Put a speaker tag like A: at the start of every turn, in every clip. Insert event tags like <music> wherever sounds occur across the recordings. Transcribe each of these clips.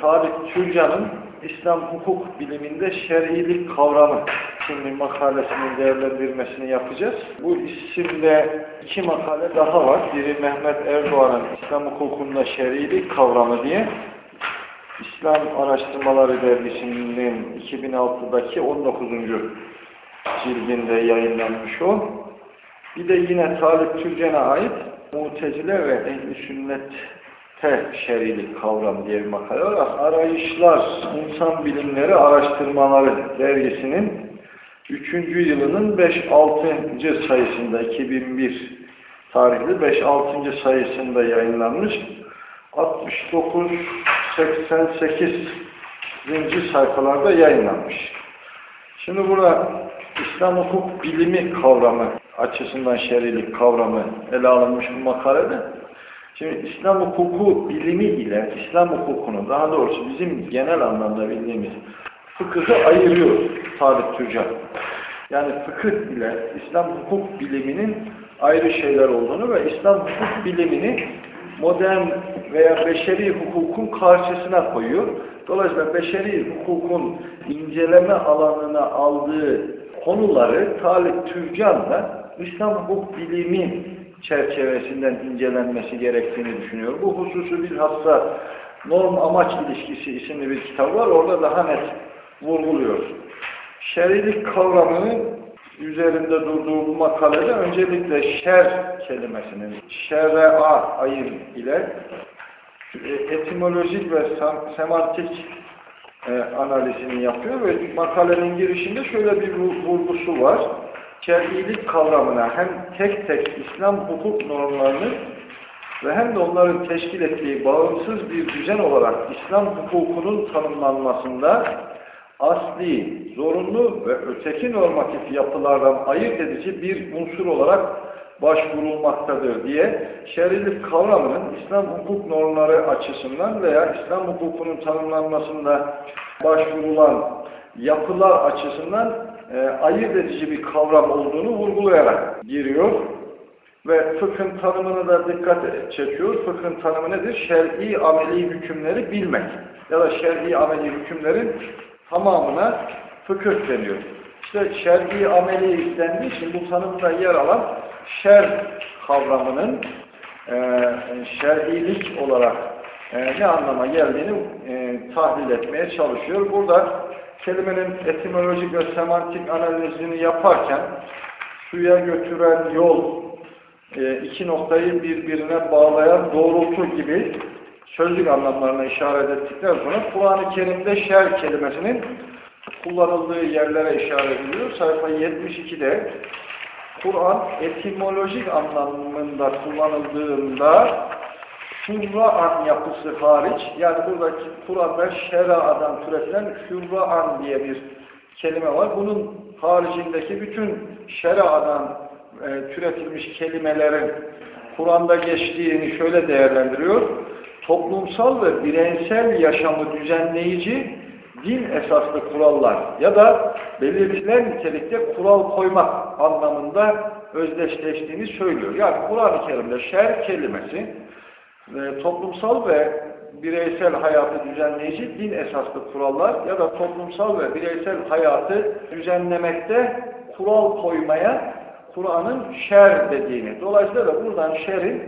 A: Tarık Türcan'ın İslam hukuk biliminde şer'ilik kavramı isimli makalesinin değerlendirmesini yapacağız. Bu isimde iki makale daha var. Biri Mehmet Erdoğan'ın İslam hukukunda şer'ilik kavramı diye İslam Araştırmaları Dergisi'nin 2006'daki 19. cildinde yayınlanmış o. Bir de yine Talip Türcan'a ait Mutezile ve Ehl-i Sünnet'te şerilik kavram diye bir makale var. Arayışlar, İnsan Bilimleri Araştırmaları dergisinin 3. yılının 5-6. sayısında 2001 tarihli 5-6. sayısında yayınlanmış. 69-88. sayfalarda yayınlanmış. Şimdi burada İslam hukuk bilimi kavramı açısından şerilik kavramı ele alınmış bu makalede. Şimdi İslam hukuku bilimi ile İslam hukukunu daha doğrusu bizim genel anlamda bildiğimiz fıkıhı ayırıyor Tarık Tüccar. Yani fıkıh ile İslam hukuk biliminin ayrı şeyler olduğunu ve İslam hukuk bilimini modern veya beşeri hukukun karşısına koyuyor. Dolayısıyla beşeri hukukun inceleme alanına aldığı konuları Talip Türcan'la İslam hukuk bilimi çerçevesinden incelenmesi gerektiğini düşünüyor. Bu hususu bilhassa norm amaç ilişkisi isimli bir kitap var. Orada daha net vurguluyor. Şerilik kavramının üzerinde durduğu bu makalede öncelikle şer kelimesinin şer'a ayır ile etimolojik ve semantik e, analizini yapıyor ve makalenin girişinde şöyle bir vurgusu var. Şer'ilik kavramına hem tek tek İslam hukuk normlarını ve hem de onların teşkil ettiği bağımsız bir düzen olarak İslam hukukunun tanımlanmasında asli, zorunlu ve öteki normatif yapılardan ayırt edici bir unsur olarak başvurulmaktadır diye şer'ilik kavramının İslam hukuk normları açısından veya İslam hukukunun tanımlanmasında başvurulan yapılar açısından e, ayırt edici bir kavram olduğunu vurgulayarak giriyor. Ve fıkhın tanımını da dikkat çekiyor. Fıkhın tanımı nedir? Şer'i ameli hükümleri bilmek. Ya da şer'i ameli hükümlerin tamamına fıkıh deniyor. İşte şer'i ameli istendiği için bu tanımda yer alan şer kavramının e, şer'ilik olarak e, ne anlama geldiğini e, tahlil etmeye çalışıyor. Burada kelimenin etimolojik ve semantik analizini yaparken suya götüren yol, e, iki noktayı birbirine bağlayan doğrultu gibi sözlük anlamlarına işaret ettikten sonra Kur'an-ı Kerim'de şer kelimesinin kullanıldığı yerlere işaret ediliyor. Sayfa 72'de Kur'an etimolojik anlamında kullanıldığında şurra'an yapısı hariç, yani buradaki Kur'an'da şera'dan türetilen şurra'an diye bir kelime var. Bunun haricindeki bütün şera'dan e, türetilmiş kelimelerin Kur'an'da geçtiğini şöyle değerlendiriyor. Toplumsal ve bireysel yaşamı düzenleyici din esaslı kurallar ya da belirtilen nitelikte kural koymak anlamında özdeşleştiğini söylüyor. Yani Kur'an-ı Kerim'de şer kelimesi e, toplumsal ve bireysel hayatı düzenleyici din esaslı kurallar ya da toplumsal ve bireysel hayatı düzenlemekte kural koymaya Kur'an'ın şer dediğini. Dolayısıyla da buradan şerin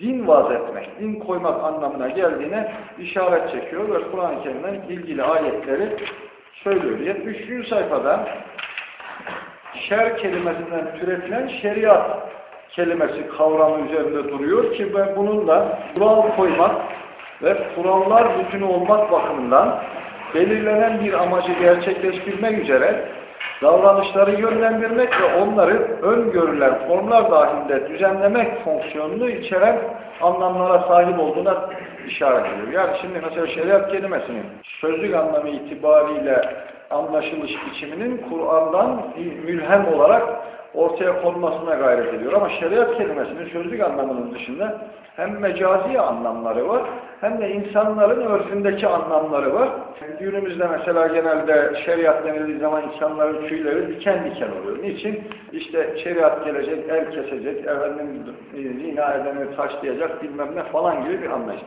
A: din vaz etmek, din koymak anlamına geldiğine işaret çekiyor ve Kur'an-ı Kerim'den ilgili ayetleri söylüyor. 73. sayfada şer kelimesinden türetilen şeriat kelimesi kavramı üzerinde duruyor ki ben bununla kural koymak ve kurallar bütünü olmak bakımından belirlenen bir amacı gerçekleştirmek üzere davranışları yönlendirmek ve onları öngörülen formlar dahilinde düzenlemek fonksiyonunu içeren anlamlara sahip olduğuna işaret ediyor. Yani şimdi mesela şeriat kelimesinin sözlük anlamı itibariyle anlaşılış biçiminin Kur'an'dan mülhem olarak ortaya konmasına gayret ediyor. Ama şeriat kelimesinin sözlük anlamının dışında hem mecazi anlamları var hem de insanların örfündeki anlamları var. Günümüzde mesela genelde şeriat denildiği zaman insanların tüyleri diken diken oluyor. Niçin? İşte şeriat gelecek, el kesecek, efendim zina edeni taşlayacak bilmem ne falan gibi bir anlayış.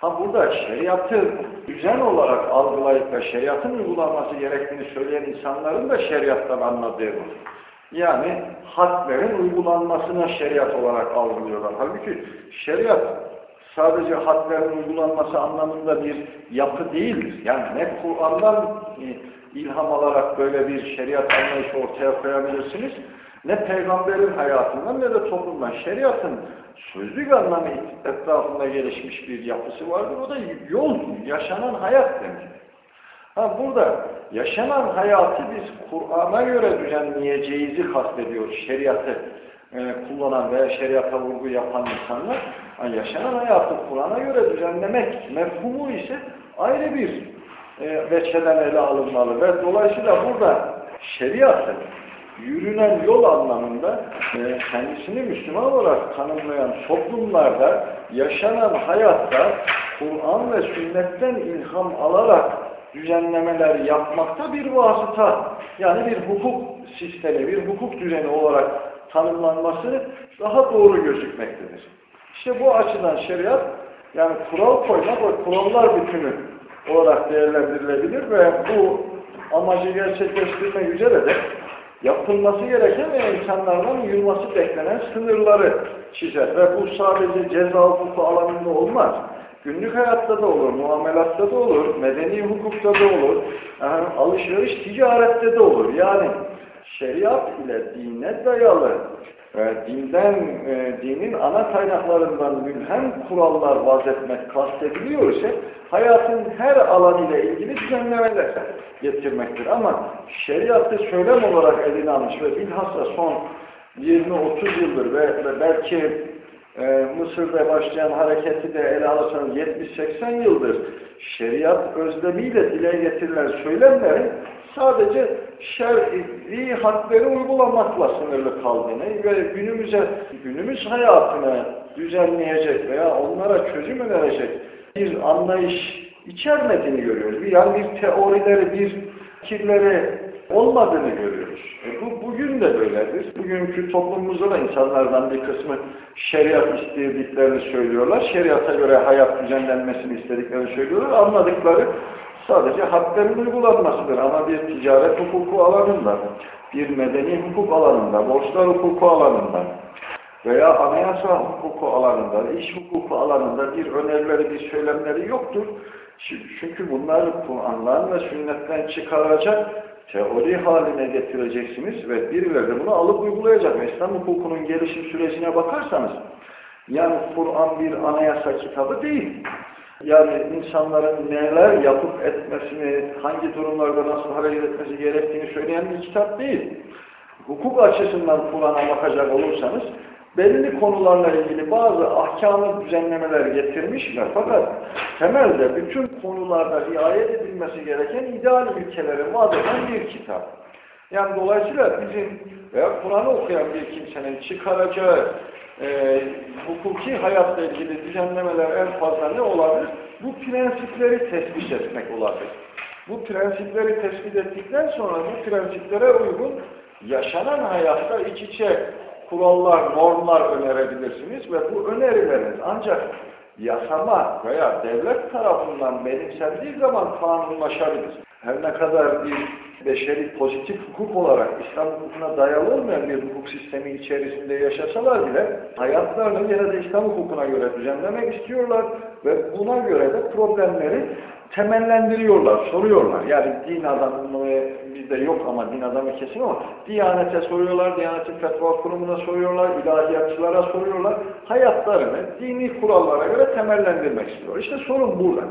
A: Ha burada şeriatı düzen olarak algılayıp da şeriatın uygulanması gerektiğini söyleyen insanların da şeriattan anladığı bu. Yani hadlerin uygulanmasına şeriat olarak algılıyorlar. Halbuki şeriat sadece hadlerin uygulanması anlamında bir yapı değildir. Yani ne Kur'an'dan ilham alarak böyle bir şeriat anlayışı ortaya koyabilirsiniz, ne peygamberin hayatından ne de toplumdan. Şeriatın sözlük anlamı etrafında gelişmiş bir yapısı vardır. O da yol, yaşanan hayat demek. Ha burada yaşanan hayatı biz Kur'an'a göre düzenleyeceğizi kastediyoruz. Şeriatı e, kullanan veya şeriata vurgu yapan insanlar yani yaşanan hayatı Kur'an'a göre düzenlemek mefhumu ise ayrı bir e, veçheden ele alınmalı ve dolayısıyla burada şeriatı yürünen yol anlamında e, kendisini Müslüman olarak tanımlayan toplumlarda yaşanan hayatta Kur'an ve sünnetten ilham alarak düzenlemeler yapmakta bir vasıta, yani bir hukuk sistemi, bir hukuk düzeni olarak tanımlanması daha doğru gözükmektedir. İşte bu açıdan şeriat, yani kural koymak ve kurallar bütünü olarak değerlendirilebilir ve bu amacı gerçekleştirmek üzere de yapılması gereken ve insanlardan yılması beklenen sınırları çizer. Ve bu sadece ceza hukuku alanında olmaz. Günlük hayatta da olur, muamelatta da olur, medeni hukukta da olur, yani alışveriş ticarette de olur. Yani şeriat ile dine dayalı ve dinden, e, dinin ana kaynaklarından mülhem kurallar vaz etmek kastediliyor ise hayatın her alan ile ilgili düzenlemeler getirmektir. Ama şeriatı söylem olarak eline almış ve bilhassa son 20-30 yıldır ve belki e, Mısır'da başlayan hareketi de ele alırsanız 70-80 yıldır şeriat özlemiyle dile getirilen söylemlerin sadece şer'i hakları uygulamakla sınırlı kaldığını ve günümüze, günümüz hayatını düzenleyecek veya onlara çözüm önerecek bir anlayış içermediğini görüyoruz. Yani bir teorileri, bir fikirleri olmadığını görüyoruz. E bu bugün de böyledir. Bugünkü toplumumuzda da insanlardan bir kısmı şeriat istediklerini söylüyorlar. Şeriata göre hayat düzenlenmesini istediklerini söylüyorlar. Anladıkları sadece hakların uygulanmasıdır. Ama bir ticaret hukuku alanında, bir medeni hukuk alanında, borçlar hukuku alanında veya anayasa hukuku alanında, iş hukuku alanında bir önerileri, bir söylemleri yoktur. Çünkü bunları Kur'an'dan ve sünnetten çıkaracak teori haline getireceksiniz ve birileri de bunu alıp uygulayacak. Ve İslam hukukunun gelişim sürecine bakarsanız, yani Kur'an bir anayasa kitabı değil. Yani insanların neler yapıp etmesini, hangi durumlarda nasıl hareket etmesi gerektiğini söyleyen bir kitap değil. Hukuk açısından Kur'an'a bakacak olursanız, belli konularla ilgili bazı ahkamı düzenlemeler getirmişler. Fakat temelde bütün konularda riayet edilmesi gereken ideal ülkeleri vaat eden bir kitap. Yani dolayısıyla bizim veya Kur'an'ı okuyan bir kimsenin çıkaracağı e, hukuki hayatla ilgili düzenlemeler en fazla ne olabilir? Bu prensipleri tespit etmek olabilir. Bu prensipleri tespit ettikten sonra bu prensiplere uygun yaşanan hayatta iç içe kurallar, normlar önerebilirsiniz ve bu önerileriniz ancak yasama veya devlet tarafından benimsendiği zaman kanunlaşabilir. Her ne kadar bir beşeri pozitif hukuk olarak İslam hukukuna dayalı olmayan bir hukuk sistemi içerisinde yaşasalar bile hayatlarını yine de İslam hukukuna göre düzenlemek istiyorlar ve buna göre de problemleri temellendiriyorlar, soruyorlar. Yani din adamı bizde yok ama din adamı kesin ama Diyanete soruyorlar, Diyanetin Fetva Kurumu'na soruyorlar, ilahiyatçılara soruyorlar. Hayatlarını dini kurallara göre temellendirmek istiyor. İşte sorun burada.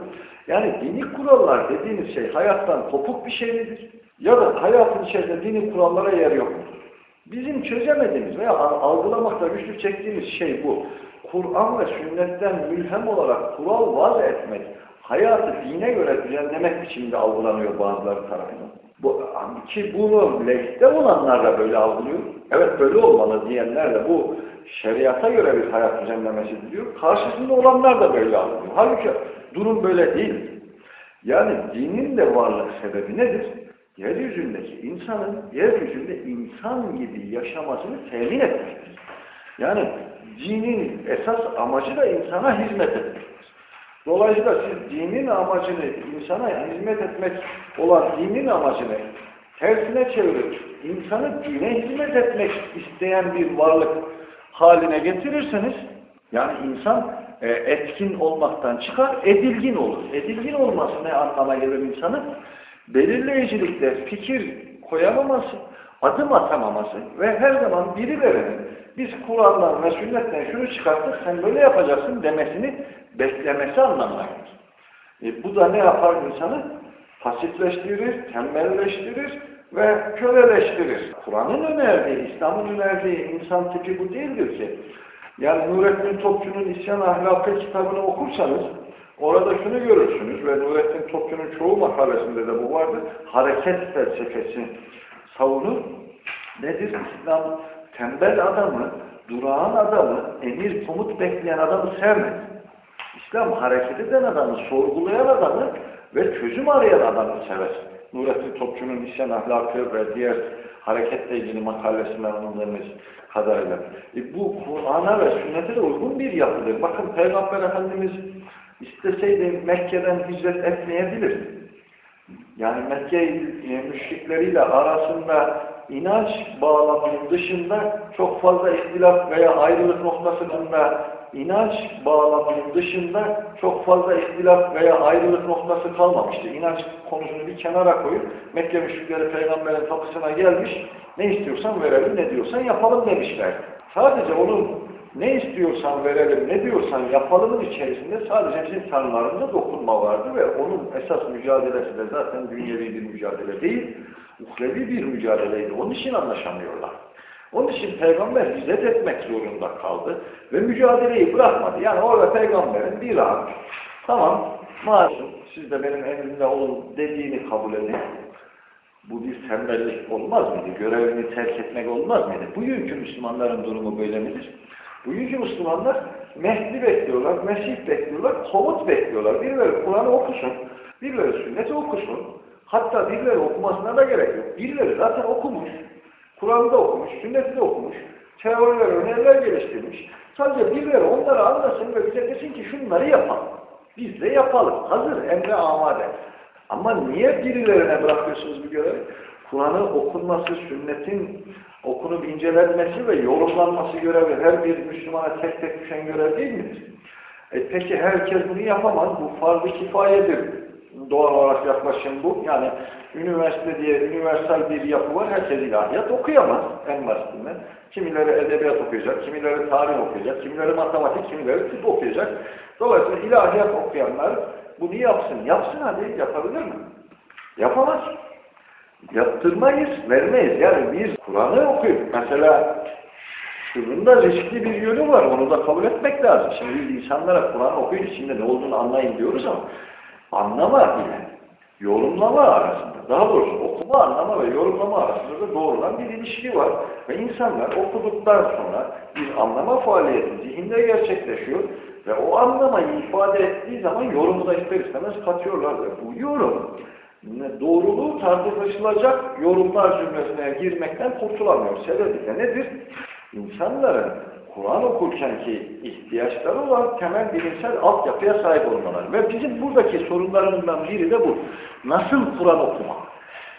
A: Yani dini kurallar dediğiniz şey hayattan kopuk bir şey midir? Ya da hayatın içerisinde dini kurallara yer yok mudur? Bizim çözemediğimiz veya algılamakta güçlük çektiğimiz şey bu. Kur'an ve sünnetten mülhem olarak kural vaz etmek, hayatı dine göre düzenlemek biçiminde algılanıyor bazıları tarafından. Bu, ki bunu lehte olanlar da böyle algılıyor. Evet böyle olmalı diyenler de bu şeriata göre bir hayat düzenlemesi diyor. Karşısında olanlar da böyle algılıyor. Halbuki durum böyle değil. Yani dinin de varlık sebebi nedir? Yeryüzündeki insanın yeryüzünde insan gibi yaşamasını temin etmektir. Yani dinin esas amacı da insana hizmet etmektir. Dolayısıyla siz dinin amacını, insana hizmet etmek olan dinin amacını tersine çevirip insanı dine hizmet etmek isteyen bir varlık haline getirirseniz yani insan e, etkin olmaktan çıkar, edilgin olur. Edilgin olması ne anlama gelir insanın? Belirleyicilikte fikir koyamaması, adım atamaması ve her zaman birilerinin biz Kur'an'dan ve sünnetten şunu çıkarttık sen böyle yapacaksın demesini beklemesi anlamına gelir. E, bu da ne yapar insanı? Pasifleştirir, tembelleştirir ve köleleştirir. Kur'an'ın önerdiği, İslam'ın önerdiği insan tipi bu değildir ki. Yani Nurettin Topçu'nun İsyan Ahlakı kitabını okursanız orada şunu görürsünüz ve Nurettin Topçu'nun çoğu makalesinde de bu vardır. Hareket felsefesi savunur. Nedir? İslam tembel adamı, durağan adamı, emir komut bekleyen adamı sevmez. İslam hareket eden adamı, sorgulayan adamı ve çözüm arayan adamı sever. Nurettin Topçu'nun isyan ahlakı ve diğer hareketle ilgili makalesinden anladığımız kadarıyla. E bu Kur'an'a ve sünnete de uygun bir yapıdır. Bakın Peygamber Efendimiz isteseydi Mekke'den hicret etmeyebilir. Yani Mekke müşrikleriyle arasında inanç bağlamının dışında çok fazla ihtilaf veya ayrılık noktasında inanç bağlamının dışında çok fazla ihtilaf veya ayrılık noktası kalmamıştı. İnanç konusunu bir kenara koyup Mekke müşrikleri peygamberin kapısına gelmiş ne istiyorsan verelim ne diyorsan yapalım demişler. Sadece onun ne istiyorsan verelim, ne diyorsan yapalımın içerisinde sadece bizim dokunma vardı ve onun esas mücadelesi de zaten dünyevi bir mücadele değil, uhrevi bir mücadeleydi. Onun için anlaşamıyorlar. Onun için peygamber hizmet etmek zorunda kaldı ve mücadeleyi bırakmadı. Yani orada peygamberin bir an, tamam masum, siz de benim emrimde olun dediğini kabul edin. Bu bir tembellik olmaz mıydı? Görevini terk etmek olmaz mıydı? Bugünkü Müslümanların durumu böyle midir? Bugünkü Müslümanlar Mehdi bekliyorlar, Mesih bekliyorlar, komut bekliyorlar. Birileri Kur'an'ı okusun, birileri sünneti okusun. Hatta birileri okumasına da gerek yok. Birileri zaten okumuş. Kur'an'da okumuş, sünneti de okumuş. Teoriler, öneriler geliştirmiş. Sadece birileri onları anlasın ve bize desin ki şunları yapalım. Biz de yapalım. Hazır, emre amade. Ama niye birilerine bırakıyorsunuz bu görevi? Kur'an'ı okunması, sünnetin okunup incelenmesi ve yorumlanması görevi her bir Müslümana tek tek düşen görev değil midir? E peki herkes bunu yapamaz. Bu farz-ı kifayedir. Doğal olarak yaklaşım bu. Yani üniversite diye üniversal bir yapı var. Herkes ilahiyat okuyamaz en basitinden. Kimileri edebiyat okuyacak, kimileri tarih okuyacak, kimileri matematik, kimileri tıp okuyacak. Dolayısıyla ilahiyat okuyanlar bunu yapsın. Yapsın hadi. Yapabilir mi? Yapamaz. Yaptırmayız, vermeyiz. Yani biz Kur'an'ı okuyup mesela şunun da riskli bir yönü var. Onu da kabul etmek lazım. Şimdi insanlara Kur'an okuyun içinde ne olduğunu anlayın diyoruz ama anlama ile yorumlama arasında, daha doğrusu okuma, anlama ve yorumlama arasında da doğrudan bir ilişki var. Ve insanlar okuduktan sonra bir anlama faaliyeti zihinde gerçekleşiyor ve o anlamayı ifade ettiği zaman yorumu da ister istemez katıyorlar ve bu yorum doğruluğu tartışılacak yorumlar cümlesine girmekten kurtulamıyor. Sebebi de nedir? İnsanların Kur'an okurkenki ihtiyaçları olan temel bilimsel altyapıya sahip olmaları. Ve bizim buradaki sorunlarımızdan biri de bu. Nasıl Kur'an okumak?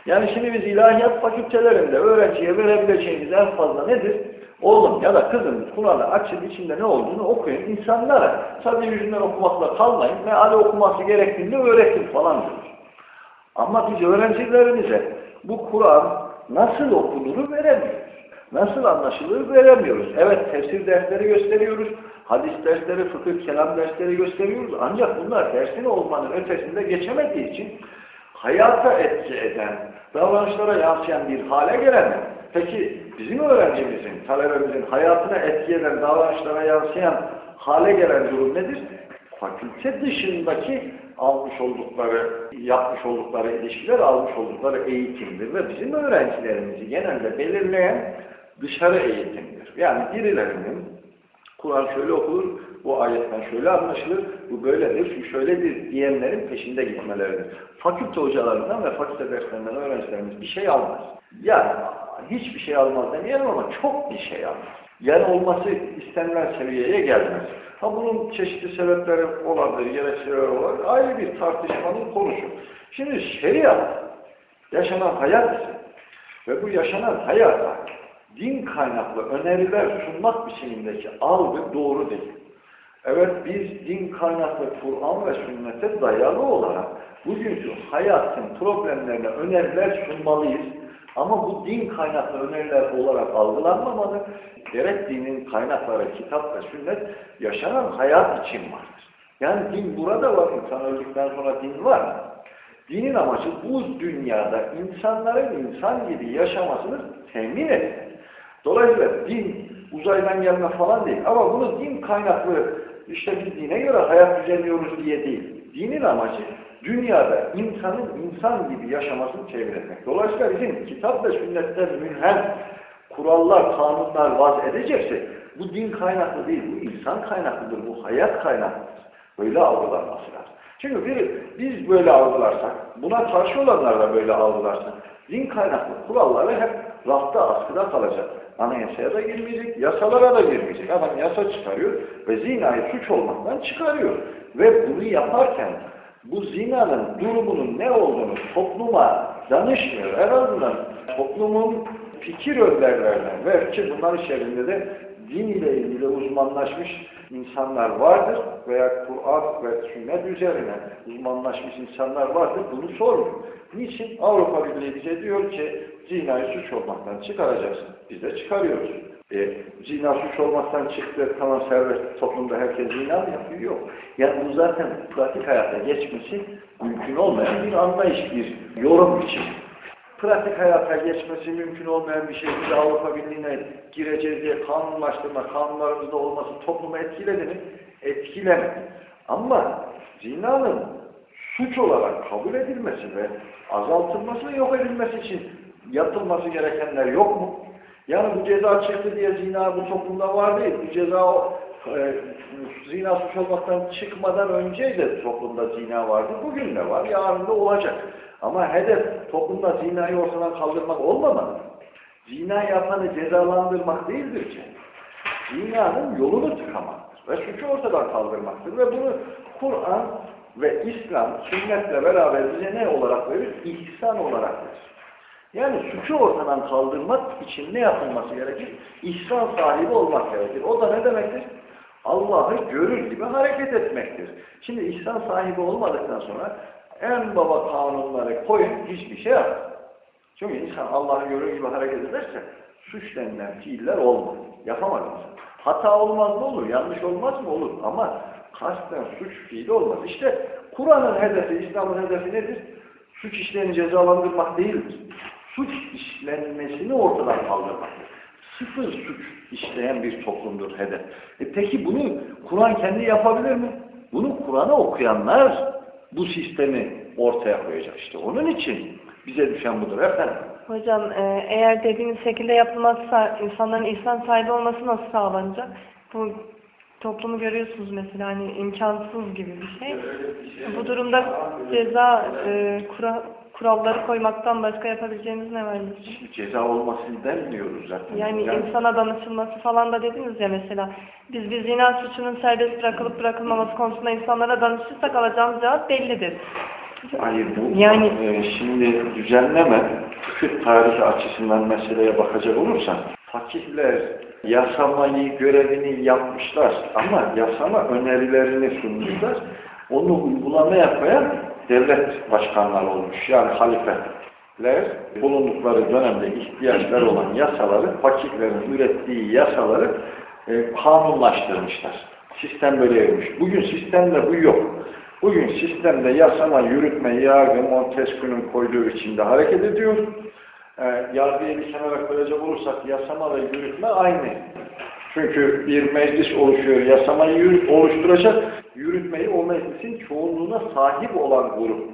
A: Yani şimdi biz ilahiyat fakültelerinde öğrenciye verebileceğimiz en fazla nedir? Oğlum ya da kızım Kur'an'ı açın içinde ne olduğunu okuyun. İnsanlara sadece yüzünden okumakla kalmayın. Meali okuması gerektiğinde öğretin falan diyor. Ama biz öğrencilerimize bu Kur'an nasıl okunuru veremiyoruz. Nasıl anlaşılır veremiyoruz. Evet tefsir dersleri gösteriyoruz. Hadis dersleri, fıkıh, kelam dersleri gösteriyoruz. Ancak bunlar dersin olmanın ötesinde geçemediği için hayata etki eden, davranışlara yansıyan bir hale gelen peki bizim öğrencimizin, talebemizin hayatına etki eden, davranışlara yansıyan hale gelen durum nedir? Fakülte dışındaki almış oldukları, yapmış oldukları ilişkiler, almış oldukları eğitimdir ve bizim öğrencilerimizi genelde belirleyen dışarı eğitimdir. Yani birilerinin Kur'an şöyle okunur, bu ayetten şöyle anlaşılır, bu böyledir, şu şöyledir diyenlerin peşinde gitmeleridir. Fakülte hocalarından ve fakülte derslerinden öğrencilerimiz bir şey almaz. Yani hiçbir şey almaz demeyelim ama çok bir şey almaz. Yani olması istenilen seviyeye gelmez. Ha bunun çeşitli sebepleri olabilir, gerekçeleri olabilir. Ayrı bir tartışmanın konusu. Şimdi şeriat, yaşanan hayat ve bu yaşanan hayata din kaynaklı öneriler sunmak biçimindeki algı doğru değil. Evet biz din kaynaklı Kur'an ve sünnete dayalı olarak bugünkü hayatın problemlerine öneriler sunmalıyız. Ama bu din kaynaklı öneriler olarak algılanmamalı. Gerek dinin kaynakları, kitap ve sünnet yaşanan hayat için vardır. Yani din burada var. İnsan öldükten sonra din var. Dinin amacı bu dünyada insanların insan gibi yaşamasını temin etmek. Dolayısıyla din uzaydan gelme falan değil. Ama bunu din kaynaklı işte biz dine göre hayat düzenliyoruz diye değil. Dinin amacı dünyada insanın insan gibi yaşamasını temin. Dolayısıyla bizim kitap ve sünnetten münhem kurallar, kanunlar vaz edecekse bu din kaynaklı değil, bu insan kaynaklıdır, bu hayat kaynaklıdır. Böyle algılanması lazım. Çünkü bir, biz böyle algılarsak, buna karşı olanlar da böyle algılarsa, din kaynaklı kuralları hep rafta askıda kalacak. Anayasaya da girmeyecek, yasalara da girmeyecek. Adam yasa çıkarıyor ve zinayı suç olmaktan çıkarıyor. Ve bunu yaparken bu zinanın durumunun ne olduğunu topluma danışmıyor. En azından toplumun fikir önderlerine ve ki bunlar içerisinde de din ile ilgili uzmanlaşmış insanlar vardır veya Kur'an ve sünnet üzerine uzmanlaşmış insanlar vardır. Bunu sormuyor. Niçin? Avrupa Birliği bize diyor ki zinayı suç olmaktan çıkaracaksın. Biz de çıkarıyoruz. E, zina suç olmaktan çıktı, tamam serbest toplumda herkes zina mı yapıyor? Yok. Yani bu zaten pratik hayata geçmesi mümkün olmayan bir anlayış, bir yorum için. Pratik hayata geçmesi mümkün olmayan bir şey. Biz Avrupa Birliği'ne gireceğiz diye kanunlaştırma, kanunlarımızda olması toplumu etkiledi mi? Etkilemedi. Ama zinanın suç olarak kabul edilmesi ve azaltılması ve yok edilmesi için yapılması gerekenler yok mu? Yani bu ceza çıktı diye zina bu toplumda var değil. Bu ceza e, zina suç olmaktan çıkmadan önce de toplumda zina vardı. Bugün de var, yarın da olacak. Ama hedef toplumda zinayı ortadan kaldırmak olmamalı. Zina yapanı cezalandırmak değildir ki. Zinanın yolunu tıkamaktır ve suçu ortadan kaldırmaktır. Ve bunu Kur'an ve İslam sünnetle beraber bize ne olarak verir? İhsan olarak verir. Yani suçu ortadan kaldırmak için ne yapılması gerekir? İhsan sahibi olmak gerekir. O da ne demektir? Allah'ı görür gibi hareket etmektir. Şimdi ihsan sahibi olmadıktan sonra en baba kanunları koyun hiçbir şey yapmaz. Çünkü insan Allah'ı görür gibi hareket ederse suç denilen fiiller olmaz. Yapamaz insan. Hata olmaz mı olur? Yanlış olmaz mı? Olur. Ama kasten suç fiili olmaz. İşte Kur'an'ın hedefi, İslam'ın hedefi nedir? Suç işlerini cezalandırmak değildir. Suç işlenmesini ortadan kaldırmaktır. Sıfır suç işleyen bir toplumdur hedef. E peki bunu Kur'an kendi yapabilir mi? Bunu Kur'an'ı okuyanlar bu sistemi ortaya koyacak. İşte onun için bize düşen budur efendim.
B: Hocam e, eğer dediğiniz şekilde yapılmazsa insanların insan sahibi olması nasıl sağlanacak? Bu toplumu görüyorsunuz mesela hani imkansız gibi bir şey. Bu durumda ceza e, kura, kuralları koymaktan başka yapabileceğimiz ne?
A: Şimdi ceza olmasını denmiyoruz zaten.
B: Yani insana danışılması falan da dediniz ya mesela. Biz bir zina suçunun serbest bırakılıp bırakılmaması konusunda insanlara danışırsak alacağımız cevap bellidir.
A: Hayır bu
B: Yani-
A: e, şimdi düzenleme tarihi açısından meseleye bakacak olursan fakihler yasamayı görevini yapmışlar ama yasama önerilerini sunmuşlar. Onu uygulamaya koyan devlet başkanları olmuş. Yani halifeler bulundukları dönemde ihtiyaçları olan yasaları, fakihlerin ürettiği yasaları e, kanunlaştırmışlar. Sistem böyle yürümüş. Bugün sistemde bu yok. Bugün sistemde yasama, yürütme, yargı, Montesquieu'nun koyduğu içinde hareket ediyor. E, yargıya bir kenara koyacak olursak yasama ve yürütme aynı. Çünkü bir meclis oluşuyor, yasamayı oluşturacak, yürütmeyi o meclisin çoğunluğuna sahip olan grup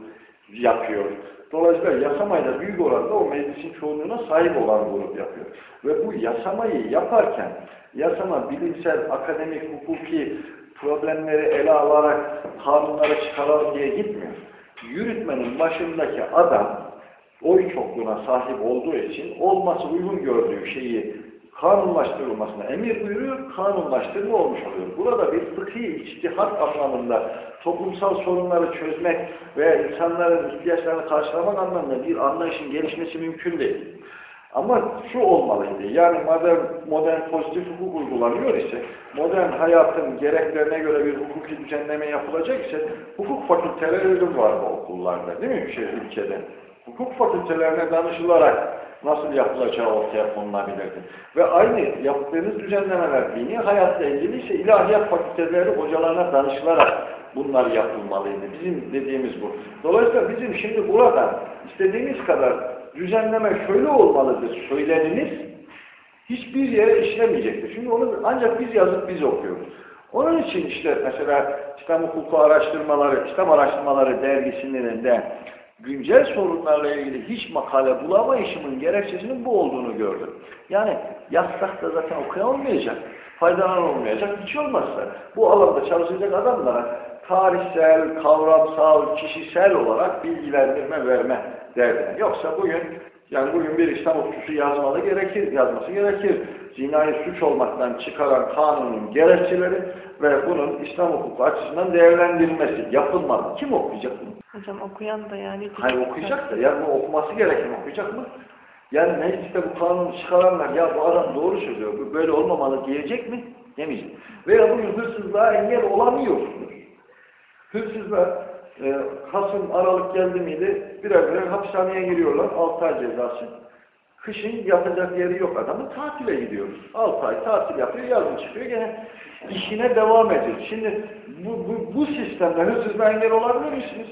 A: yapıyor. Dolayısıyla yasamayla büyük oranda o meclisin çoğunluğuna sahip olan grup yapıyor. Ve bu yasamayı yaparken, yasama bilimsel, akademik, hukuki problemleri ele alarak kanunları çıkaralım diye gitmiyor. Yürütmenin başındaki adam oy çokluğuna sahip olduğu için olması uygun gördüğü şeyi kanunlaştırılmasına emir buyuruyor, kanunlaştırma olmuş oluyor. Burada bir fıkhi içtihat anlamında toplumsal sorunları çözmek veya insanların ihtiyaçlarını karşılamak anlamında bir anlayışın gelişmesi mümkün değil. Ama şu olmalıydı, yani modern, modern pozitif hukuk uygulanıyor ise, modern hayatın gereklerine göre bir hukuki düzenleme yapılacak ise, hukuk fakülteleri var bu okullarda, değil mi şey ülkede? Hukuk fakültelerine danışılarak nasıl yapılacağı ortaya konulabilirdi. Ve aynı yaptığınız düzenlemeler dini hayatla ilgili ise ilahiyat fakülteleri hocalarına danışılarak bunlar yapılmalıydı. Bizim dediğimiz bu. Dolayısıyla bizim şimdi buradan istediğimiz kadar düzenleme şöyle olmalıdır söyleniniz hiçbir yere işlemeyecektir. Çünkü onu ancak biz yazıp biz okuyoruz. Onun için işte mesela İslam hukuku araştırmaları, İslam araştırmaları dergisinin de güncel sorunlarla ilgili hiç makale bulamayışımın gerekçesinin bu olduğunu gördüm. Yani yazsak da zaten okuyan olmayacak, faydalanan olmayacak, hiç olmazsa bu alanda çalışacak adamlara tarihsel, kavramsal, kişisel olarak bilgilendirme verme derdine. Yoksa bugün yani bugün bir İslam hukukçusu yazmalı gerekir, yazması gerekir. Zinayı suç olmaktan çıkaran kanunun gerekçeleri ve bunun İslam hukuku açısından değerlendirilmesi yapılmalı. Kim okuyacak bunu?
B: Hocam okuyan da yani...
A: Hayır okuyacak da, yani okuması gereken okuyacak mı? Yani mecliste bu kanunu çıkaranlar, ya bu adam doğru söylüyor, bu böyle olmamalı diyecek mi? Demeyecek. Veya bugün hırsızlığa engel olamıyorsunuz. Hırsızlar e, Kasım, Aralık geldi miydi birer birer hapishaneye giriyorlar. 6 ay cezası. Kışın yatacak yeri yok adamın. Tatile gidiyoruz. 6 ay tatil yapıyor, yazın çıkıyor gene işine devam ediyor. Şimdi bu, bu, bu sistemde hırsızlığa engel olabilir misiniz?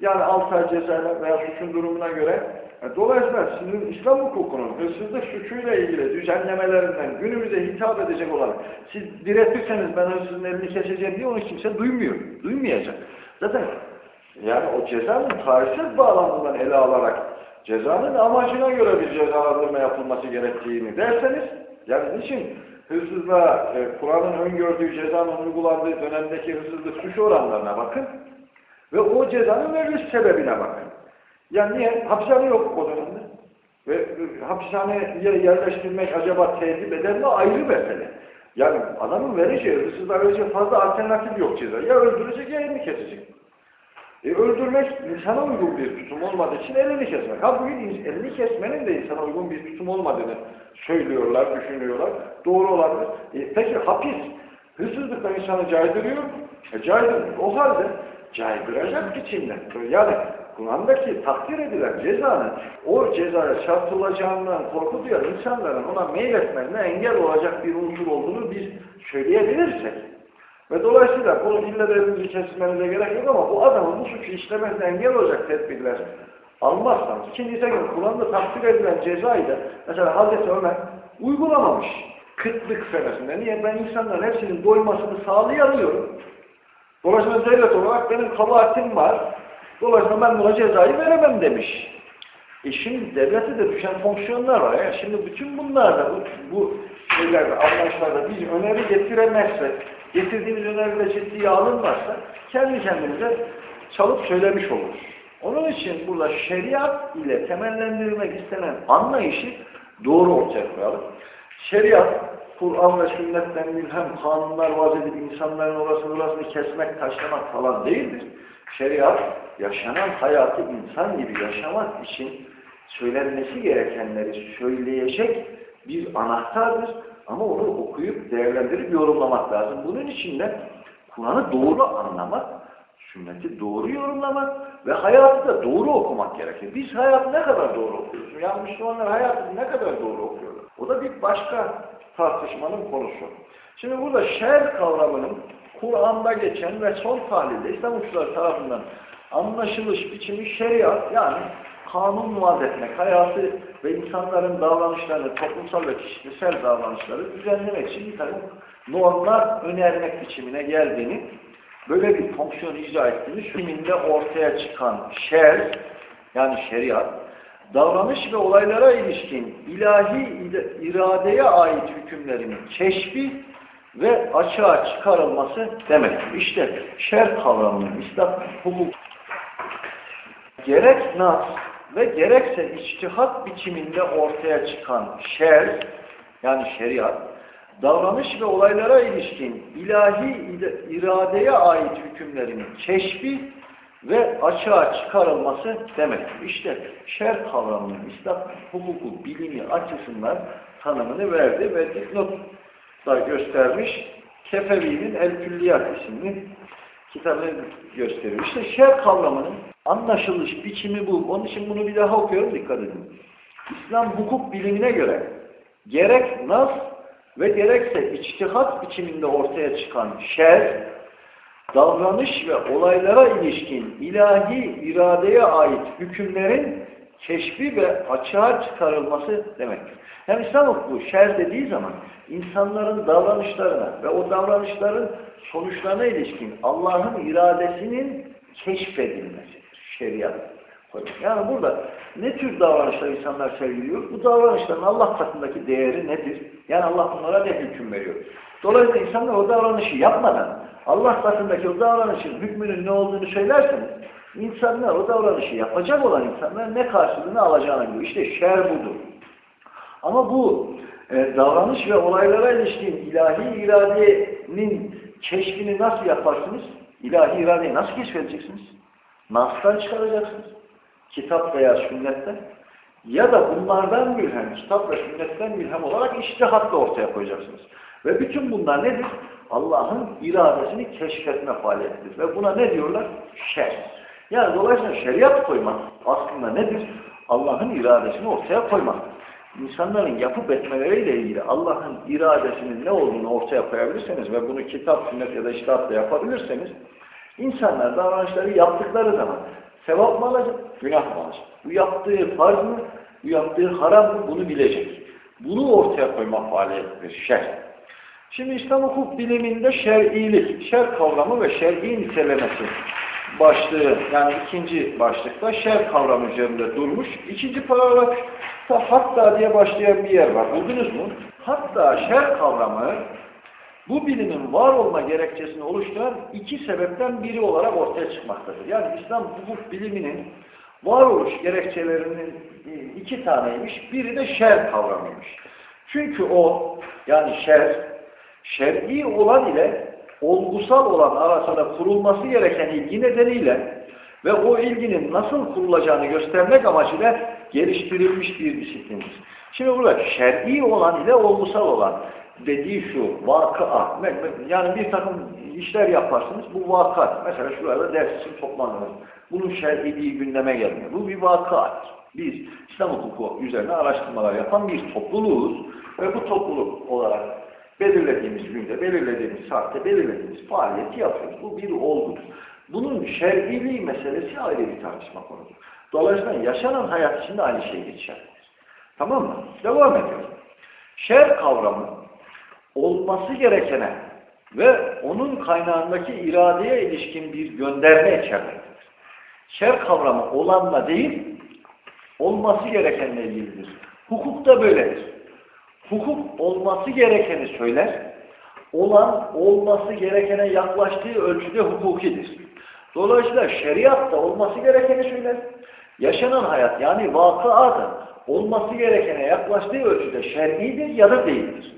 A: Yani 6 ay cezayla veya suçun durumuna göre e, Dolayısıyla sizin İslam hukukunun hırsızlık suçuyla ilgili düzenlemelerinden günümüze hitap edecek olan siz diretirseniz ben hırsızın elini keseceğim diye onu kimse duymuyor. Duymayacak. Zaten yani o cezanın tarihsel bağlamından ele alarak cezanın amacına göre bir cezalandırma yapılması gerektiğini derseniz yani niçin hırsızlığa e, Kur'an'ın öngördüğü cezanın uygulandığı dönemdeki hırsızlık suç oranlarına bakın ve o cezanın veriliş sebebine bakın. Yani niye? Hapishane yok o dönemde. Ve hapishaneye yerleştirmek acaba tehdit eder mi? Ayrı mesele. Yani adamın vereceği, hırsızlar vereceği fazla alternatif yok ceza. Ya öldürecek ya elini kesecek. E öldürmek insana uygun bir tutum olmadığı için elini kesmek. Ha bugün elini kesmenin de insana uygun bir tutum olmadığını söylüyorlar, düşünüyorlar. Doğru olabilir. E, peki hapis, hırsızlıkla insanı caydırıyor. E, caydırıyor. O halde caydıracak biçimde. Yani Kur'an'daki takdir edilen cezanın o cezaya çarptırılacağından korku duyan insanların ona meyletmelerine engel olacak bir unsur olduğunu biz söyleyebilirsek ve dolayısıyla bunu ille de elinizi kesmenize gerek yok ama bu adamın bu suçu işlemesine engel olacak tedbirler almazsanız, ikincisi gün Kur'an'da takdir edilen cezayı da mesela Hazreti Ömer uygulamamış kıtlık senesinde. Niye? Ben insanların hepsinin doymasını sağlayamıyorum. Dolayısıyla devlet olarak benim kabahatim var. Dolayısıyla ben buna cezayı veremem demiş. E şimdi devlete de düşen fonksiyonlar var. Yani şimdi bütün bunlarda, bu, bu şeylerde, anlayışlarda biz öneri getiremezsek, getirdiğimiz öneriyle ciddiye alınmazsa kendi kendimize çalıp söylemiş oluruz. Onun için burada şeriat ile temellendirilmek istenen anlayışı doğru ortaya koyalım. Şeriat, Kur'an ve sünnetten mülhem kanunlar vaz edip insanların orasını burasını kesmek, taşlamak falan değildir. Şeriat, yaşanan hayatı insan gibi yaşamak için söylenmesi gerekenleri söyleyecek bir anahtardır. Ama onu okuyup, değerlendirip yorumlamak lazım. Bunun için de Kur'an'ı doğru anlamak, sünneti doğru yorumlamak ve hayatı da doğru okumak gerekir. Biz hayatı ne kadar doğru okuyoruz? Yani Müslümanlar hayatı ne kadar doğru okuyorlar? O da bir başka tartışmanın konusu. Şimdi burada şer kavramının Kur'an'da geçen ve son tahlilde İslam uçları tarafından anlaşılış biçimi şeriat yani kanun vaat etmek, hayatı ve insanların davranışlarını, toplumsal ve kişisel davranışları düzenlemek için bir takım normlar önermek biçimine geldiğini, böyle bir fonksiyon icra ettiğini süniminde ortaya çıkan şer, yani şeriat, davranış ve olaylara ilişkin ilahi iradeye ait hükümlerinin keşfi ve açığa çıkarılması demektir. İşte şer kavramının İslam hukuk gerek nas ve gerekse içtihat biçiminde ortaya çıkan şer yani şeriat, davranış ve olaylara ilişkin ilahi iradeye ait hükümlerin keşfi ve açığa çıkarılması demektir. İşte şer kavramının İslam hukuku bilimi açısından tanımını verdi ve dipnot da göstermiş. Kefevi'nin El Külliyat isimli kitabını gösteriyor. İşte şer kavramının anlaşılış biçimi bu. Onun için bunu bir daha okuyorum dikkat edin. İslam hukuk bilimine göre gerek nas ve gerekse içtihat biçiminde ortaya çıkan şer, davranış ve olaylara ilişkin ilahi iradeye ait hükümlerin keşfi ve açığa çıkarılması demektir. Hem İslam hukuku şer dediği zaman insanların davranışlarına ve o davranışların sonuçlarına ilişkin Allah'ın iradesinin keşfedilmesidir. Şeriat. Yani burada ne tür davranışlar insanlar sergiliyor? Bu davranışların Allah katındaki değeri nedir? Yani Allah bunlara ne hüküm veriyor? Dolayısıyla insanlar o davranışı yapmadan Allah katındaki o davranışın hükmünün ne olduğunu söylerseniz insanlar o davranışı yapacak olan insanlar ne karşılığını alacağını biliyor. İşte şer budur. Ama bu e, davranış ve olaylara ilişkin ilahi iradenin keşfini nasıl yaparsınız? İlahi iradeyi nasıl keşfedeceksiniz? Nas'tan çıkaracaksınız. Kitap veya sünnetten. Ya da bunlardan mülhem, kitap ve sünnetten mülhem olarak iştihatla ortaya koyacaksınız. Ve bütün bunlar nedir? Allah'ın iradesini keşfetme faaliyetidir. Ve buna ne diyorlar? Şer. Yani dolayısıyla şeriat koymak aslında nedir? Allah'ın iradesini ortaya koymaktır. İnsanların yapıp etmeleriyle ilgili Allah'ın iradesinin ne olduğunu ortaya koyabilirseniz ve bunu kitap, sünnet ya da iştahatla yapabilirseniz insanlar davranışları yaptıkları zaman sevap mı alacak, günah mı alacak? Bu yaptığı farz mı, bu yaptığı haram mı bunu bilecek. Bunu ortaya koyma faaliyetidir, şer. Şimdi İslam hukuk biliminde şer'ilik, şer kavramı ve şer'i nitelemesi başlığı, yani ikinci başlıkta şer kavramı üzerinde durmuş. İkinci paragrafta hatta diye başlayan bir yer var. Buldunuz mu? Hatta şer kavramı bu bilimin var olma gerekçesini oluşturan iki sebepten biri olarak ortaya çıkmaktadır. Yani İslam hukuk biliminin varoluş gerekçelerinin iki taneymiş. Biri de şer kavramıymış. Çünkü o yani şer, şer'i olan ile olgusal olan arasında kurulması gereken ilgi nedeniyle ve o ilginin nasıl kurulacağını göstermek amacıyla geliştirilmiş bir disiplindir. Şimdi burada şer'i olan ile olgusal olan dediği şu, vakıa. Yani bir takım işler yaparsınız, bu vakat. Mesela şurada ders için toplandınız. Bunun şer'iliği gündeme gelmiyor. Bu bir vakaat. Biz İslam hukuku üzerine araştırmalar yapan bir topluluğuz ve bu topluluk olarak belirlediğimiz günde, belirlediğimiz saatte, belirlediğimiz faaliyeti yapıyoruz. Bu bir olgudur. Bunun şer'iliği meselesi ayrı bir tartışma konudur. Dolayısıyla yaşanan hayat içinde aynı şey geçerlidir. Tamam mı? Devam ediyoruz. Şer kavramı olması gerekene ve onun kaynağındaki iradeye ilişkin bir gönderme içermektedir. Şer kavramı olanla değil, olması gerekenle ilgilidir. Hukuk da böyledir. Hukuk olması gerekeni söyler, olan olması gerekene yaklaştığı ölçüde hukukidir. Dolayısıyla şeriat da olması gerekeni söyler, yaşanan hayat yani vakıa olması gerekene yaklaştığı ölçüde şer'idir ya da değildir.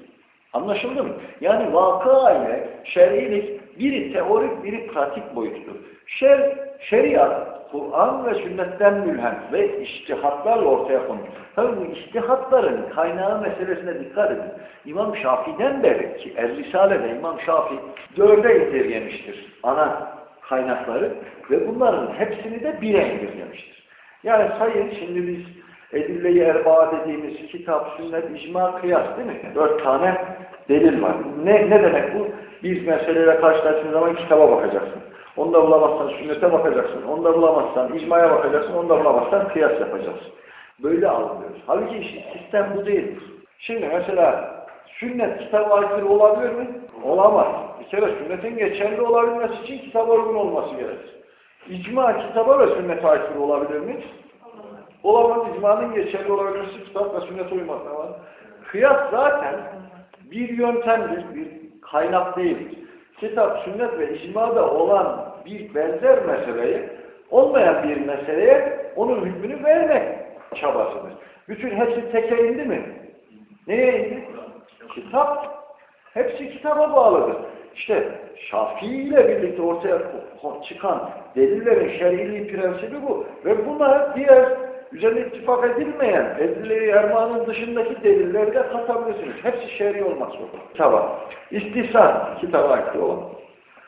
A: Anlaşıldı mı? Yani vaka ile şer'ilik biri teorik, biri pratik boyutudur. Şer, şeriat, Kur'an ve sünnetten mülhem ve iştihatlarla ortaya konur. Tabi bu iştihatların kaynağı meselesine dikkat edin. İmam Şafii'den beri ki Er-Risale'de İmam Şafii dörde indirgemiştir ana kaynakları ve bunların hepsini de bire indirgemiştir. Yani sayın şimdi biz Edille-i Erbaa dediğimiz kitap, sünnet, icma, kıyas değil mi? Dört tane delil var. Ne, ne demek bu? Bir meseleyle karşılaştığın zaman kitaba bakacaksın. Onda bulamazsan sünnete bakacaksın. Onda bulamazsan icmaya bakacaksın. Onda bulamazsan kıyas yapacaksın. Böyle algılıyoruz. Halbuki sistem bu değildir. Şimdi mesela sünnet kitaba aykırı olabilir mi? Olamaz. Bir kere sünnetin geçerli olabilmesi için kitaba uygun olması gerekir. İcma kitaba ve sünnete aykırı olabilir mi? Olamaz. İcmanın geçerli olabilmesi kitap ve sünnete uymaz. Kıyas zaten bir yöntemdir, bir kaynak değildir. Kitap, sünnet ve icmada olan bir benzer meseleyi olmayan bir meseleye onun hükmünü vermek çabasıdır. Bütün hepsi teke indi mi? Neye indi? kitap hepsi kitaba bağlıdır. İşte Şafii ile birlikte ortaya çıkan delillerin şer'ili prensibi bu. Ve buna diğer üzerine ittifak edilmeyen edilleri ermanın dışındaki delilleri de katabilirsiniz. Hepsi şer'i olmak zorunda. Kitaba. İstihsan kitaba aykırı olamaz.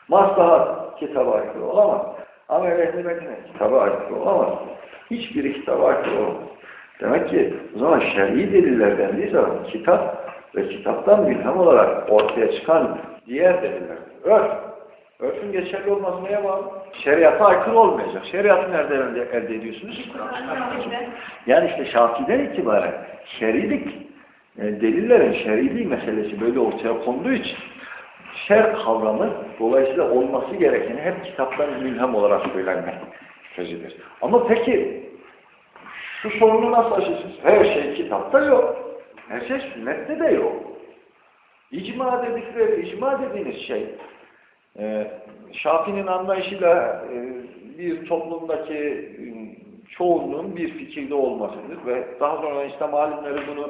A: Maslahat kitaba aykırı olamaz. Amel ehli metne kitaba aykırı olamaz. Hiçbiri kitaba aykırı olamaz. Demek ki o zaman şer'i deliller dendiği zaman kitap ve kitaptan bilham olarak ortaya çıkan diğer deliller. Örf. Örfün geçerli olması neye bağlı? Şeriata aykırı olmayacak. Şeriatı nerede elde, ediyorsunuz? Yani işte Şafii'den itibaren şerilik, e, delillerin şeriliği meselesi böyle ortaya konduğu için şer kavramı dolayısıyla olması gerekeni hep kitaptan mülhem olarak söylenmek sözüdür. Ama peki şu sorunu nasıl aşırsınız? Her şey kitapta yok. Her şey sünnette de yok. İcma dedikleri, icma dediğiniz şey e, Şafii'nin anlayışıyla e, bir toplumdaki e, çoğunluğun bir fikirde olmasıdır ve daha sonra İslam alimleri bunu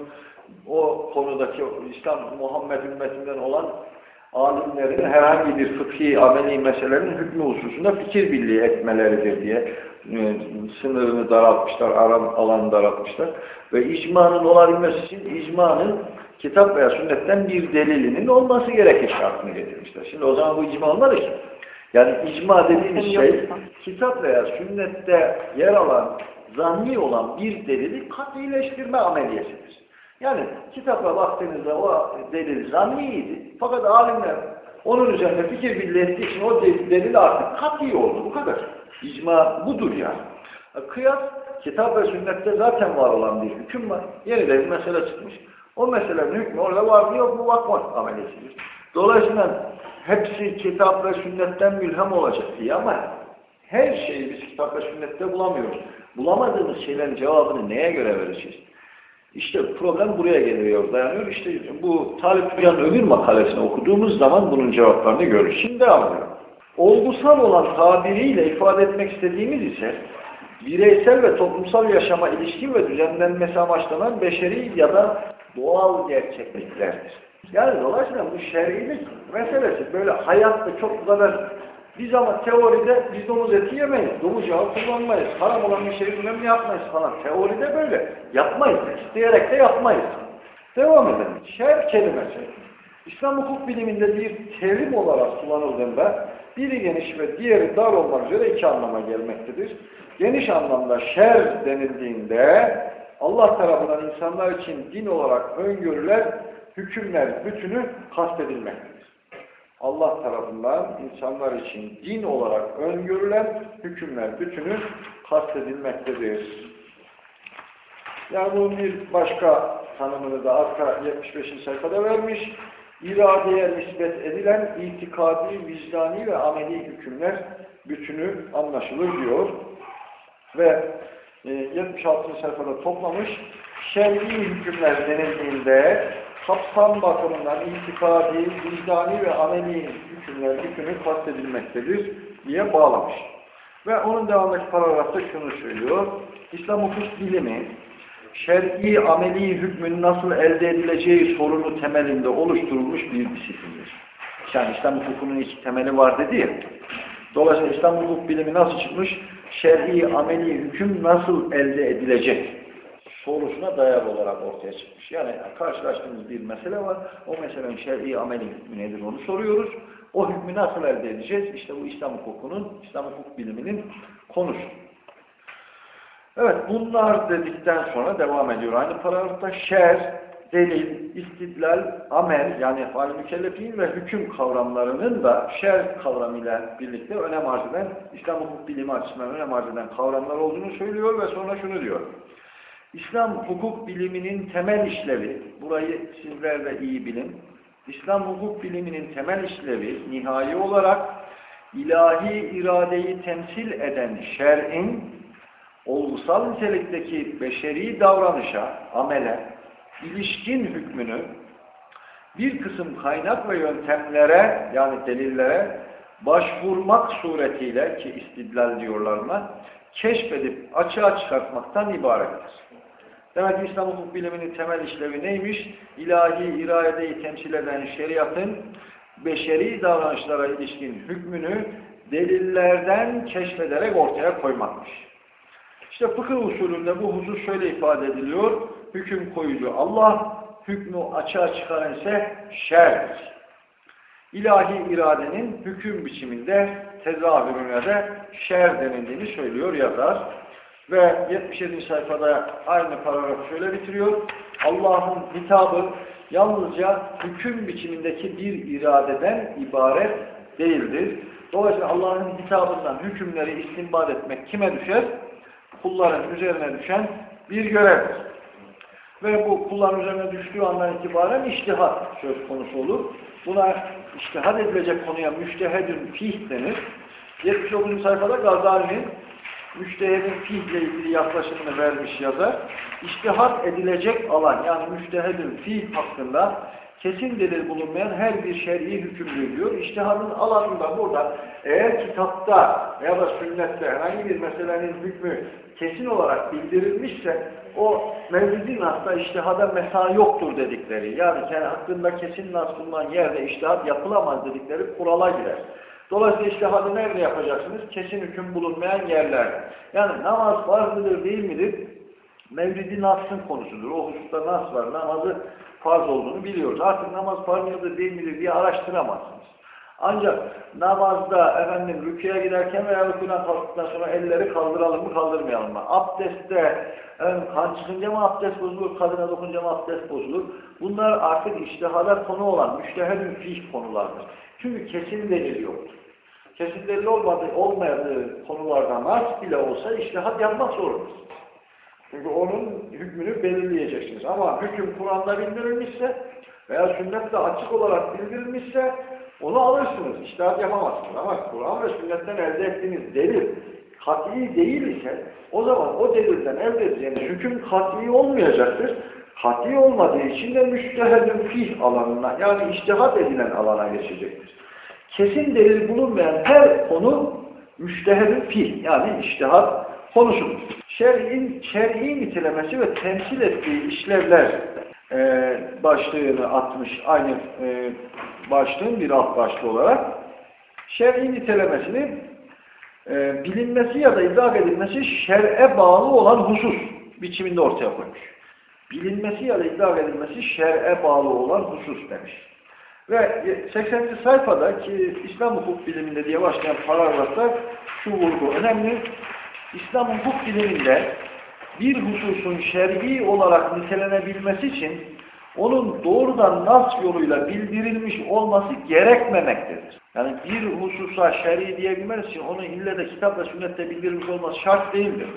A: o konudaki İslam Muhammed ümmetinden olan alimlerin herhangi bir fıkhi, ameli meselelerin hükmü hususunda fikir birliği etmeleridir diye e, sınırını daraltmışlar, alanı daraltmışlar. Ve icmanın olabilmesi için icmanın kitap veya sünnetten bir delilinin olması gerekir şartını getirmişler. Şimdi o zaman bu icma olmadı ki. Yani icma dediğimiz şey kitap veya sünnette yer alan, zanni olan bir delili katileştirme ameliyesidir. Yani kitapla baktığınızda o delil zanniydi. Fakat alimler onun üzerine fikir birliği ettiği için o delil artık kat'i oldu. Bu kadar. İcma budur yani. Kıyas, kitap ve sünnette zaten var olan bir hüküm var. Yeni de bir mesele çıkmış. O meselenin hükmü orada var mı yok mu bakmak ameliyesidir. Dolayısıyla hepsi kitap ve sünnetten mülhem olacak diye ama her şeyi biz kitap ve sünnette bulamıyoruz. Bulamadığımız şeylerin cevabını neye göre vereceğiz? İşte problem buraya geliyor, dayanıyor. İşte bu Talip Tüyan'ın öbür makalesini okuduğumuz zaman bunun cevaplarını görürüz. Şimdi devam edelim. Olgusal olan tabiriyle ifade etmek istediğimiz ise bireysel ve toplumsal yaşama ilişkin ve düzenlenmesi amaçlanan beşeri ya da doğal gerçekliklerdir. Yani dolayısıyla bu şer'ilik meselesi böyle hayatta çok kadar biz ama teoride biz domuz eti yemeyiz, domuz yağı kullanmayız, haram olan bir şeyi bilmem yapmayız falan. Teoride böyle. Yapmayız. İsteyerek de yapmayız. Devam edelim. Şer kelimesi. İslam hukuk biliminde bir terim olarak kullanıldığında biri geniş ve diğeri dar olmak üzere iki anlama gelmektedir. Geniş anlamda şer denildiğinde Allah tarafından insanlar için din olarak öngörülen hükümler bütünü kastedilmektedir. Allah tarafından insanlar için din olarak öngörülen hükümler bütünü kastedilmektedir. Yani bunun bir başka tanımını da arka 75. sayfada vermiş. İradeye nispet edilen itikadi, vicdani ve ameli hükümler bütünü anlaşılır diyor. Ve 76. E, sayfada toplamış. Şer'i hükümler denildiğinde kapsam bakımından itikadi, vicdani ve ameli hükümler bütünü kastedilmektedir diye bağlamış. Ve onun devamındaki paragrafta şunu söylüyor. İslam hukuk bilimi şer'i ameli hükmün nasıl elde edileceği sorunu temelinde oluşturulmuş bir disiplindir. Yani İslam hukukunun iki temeli var dedi ya. Dolayısıyla İslam hukuk bilimi nasıl çıkmış? Şer'i ameli hüküm nasıl elde edilecek? Sorusuna dayalı olarak ortaya çıkmış. Yani karşılaştığımız bir mesele var. O meselenin şer'i ameli hükmü nedir onu soruyoruz. O hükmü nasıl elde edeceğiz? İşte bu İslam hukukunun, İslam hukuk biliminin konusu. Evet bunlar dedikten sonra devam ediyor. Aynı paragrafta şer, delil, istidlal, amel yani faal mükellefin ve hüküm kavramlarının da şer kavramıyla birlikte önem arz eden, İslam hukuk bilimi açısından önem arz eden kavramlar olduğunu söylüyor ve sonra şunu diyor. İslam hukuk biliminin temel işlevi, burayı sizler de iyi bilin, İslam hukuk biliminin temel işlevi nihai olarak ilahi iradeyi temsil eden şer'in olgusal nitelikteki beşeri davranışa, amele, ilişkin hükmünü bir kısım kaynak ve yöntemlere yani delillere başvurmak suretiyle ki istidlal diyorlar keşfedip açığa çıkartmaktan ibarettir. Demek ki İslam hukuk biliminin temel işlevi neymiş? İlahi iradeyi temsil eden şeriatın beşeri davranışlara ilişkin hükmünü delillerden keşfederek ortaya koymakmış. İşte fıkıh usulünde bu husus şöyle ifade ediliyor. Hüküm koyucu Allah, hükmü açığa çıkaran ise şerdir. İlahi iradenin hüküm biçiminde tezahürüne de şer denildiğini söylüyor yazar. Ve 77. sayfada aynı paragrafı şöyle bitiriyor. Allah'ın hitabı yalnızca hüküm biçimindeki bir iradeden ibaret değildir. Dolayısıyla Allah'ın hitabından hükümleri istinbat etmek kime düşer? Kulların üzerine düşen bir görevdir. Ve bu kulların üzerine düştüğü andan itibaren iştihat söz konusu olur. Buna iştihad edilecek konuya müştehedün fih denir. 79. sayfada Gazali'nin müştehedin fihle ilgili yaklaşımını vermiş yazar. İştihat edilecek alan yani müştehedin fih hakkında kesin delil bulunmayan her bir şer'i hükümdür diyor. İştihadın alanında burada eğer kitapta veya da sünnette herhangi bir meselenin hükmü kesin olarak bildirilmişse o mevlidi nasla iştihada mesai yoktur dedikleri yani hakkında kesin nas bulunan yerde iştihat yapılamaz dedikleri kurala girer. Dolayısıyla iştihadı nerede yapacaksınız? Kesin hüküm bulunmayan yerlerde. Yani namaz farz mıdır değil midir? Mevlidi nasın konusudur. O hususta nas var. Namazı farz olduğunu biliyoruz. Artık namaz farz mıdır değil midir diye araştıramazsınız. Ancak namazda efendim rüküye giderken veya rüküden kalktıktan sonra elleri kaldıralım mı kaldırmayalım mı? Abdestte efendim, kan çıkınca mı abdest bozulur, kadına dokunca mı abdest bozulur? Bunlar artık iştihada konu olan müştehedün fih konulardır. Çünkü kesin delil yoktur. Delil olmadığı, olmadığı konulardan nas bile olsa iştihat yapmak zorundasınız. Çünkü onun hükmünü belirleyeceksiniz. Ama hüküm Kur'an'da bildirilmişse veya sünnette açık olarak bildirilmişse onu alırsınız. İştihat yapamazsınız. Ama Kur'an ve sünnetten elde ettiğiniz delil kat'i değil ise o zaman o delilden elde edeceğiniz hüküm kat'i olmayacaktır. Kat'i olmadığı için de müştehedün fih alanına yani iştihat edilen alana geçecektir. Kesin delil bulunmayan her konu müştehedün fih yani iştihat konusudur. Şer'in şer'i nitelemesi ve temsil ettiği işlevler e, başlığını atmış aynı e, başlığın bir alt başlığı olarak şer'i nitelemesini e, bilinmesi ya da idrak edilmesi şer'e bağlı olan husus biçiminde ortaya koymuş. Bilinmesi ya da idrak edilmesi şer'e bağlı olan husus demiş. Ve 80. sayfada ki İslam hukuk biliminde diye başlayan paragrafta şu vurgu önemli. İslam hukuk biliminde bir hususun şer'i olarak nitelenebilmesi için onun doğrudan nas yoluyla bildirilmiş olması gerekmemektedir. Yani bir hususa şer'i diyebilmeniz için onun ille de kitap ve sünnette bildirilmiş olması şart değildir.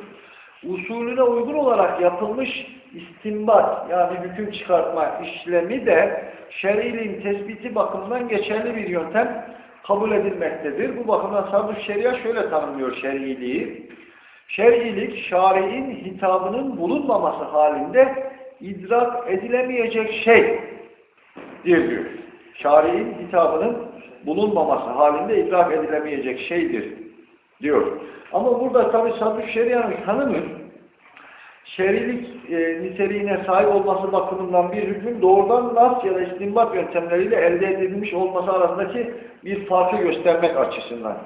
A: Usulüne uygun olarak yapılmış istinbat yani hüküm çıkartma işlemi de şer'iliğin tespiti bakımından geçerli bir yöntem kabul edilmektedir. Bu bakımdan sadr şeria şöyle tanımlıyor şer'iliği. Şer'ilik, şari'in hitabının bulunmaması halinde idrak edilemeyecek şey diyor. Şari'in hitabının bulunmaması halinde idrak edilemeyecek şeydir diyor. Ama burada tabi sadr şerianın tanımı şerilik e, niteliğine sahip olması bakımından bir hükmün doğrudan nas ya da istinbat yöntemleriyle elde edilmiş olması arasındaki bir farkı göstermek açısından.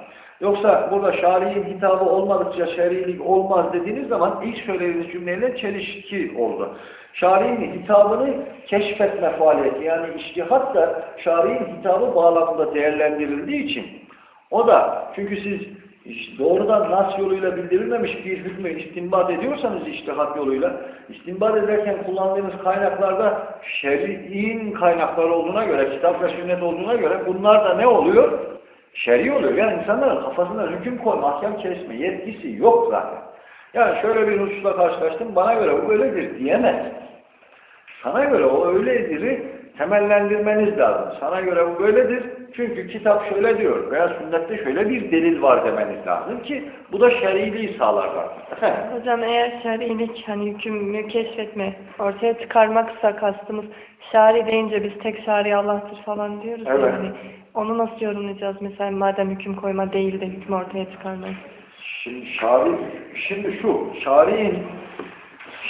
A: Yoksa burada şari'in hitabı olmadıkça şer'ilik olmaz dediğiniz zaman ilk söylediğiniz cümleyle çelişki oldu. Şari'in hitabını keşfetme faaliyeti yani iştihat da şari'in hitabı bağlamında değerlendirildiği için o da çünkü siz doğrudan nas yoluyla bildirilmemiş bir hükmü istinbat ediyorsanız iştihat yoluyla istinbat ederken kullandığınız kaynaklarda şer'in kaynakları olduğuna göre, kitap ve sünnet olduğuna göre bunlar da ne oluyor? Şer'i oluyor. Yani insanların kafasında hüküm koyma, ahkam kesme yetkisi yok zaten. Yani şöyle bir hususla karşılaştım, bana göre o öyledir diyemez. Sana göre o öyledir'i temellendirmeniz lazım. Sana göre bu böyledir. Çünkü kitap şöyle diyor veya sünnette şöyle bir delil var demeniz lazım ki bu da şer'iliği sağlar zaten. <laughs>
B: Hocam eğer şer'ilik hani hükmü keşfetme, ortaya çıkarmaksa kastımız şari deyince biz tek şari Allah'tır falan diyoruz
A: Evet.
B: ya hani onu nasıl yorumlayacağız mesela madem hüküm koyma değil de hükmü ortaya çıkarmak.
A: Şimdi şari, şimdi şu, şari'in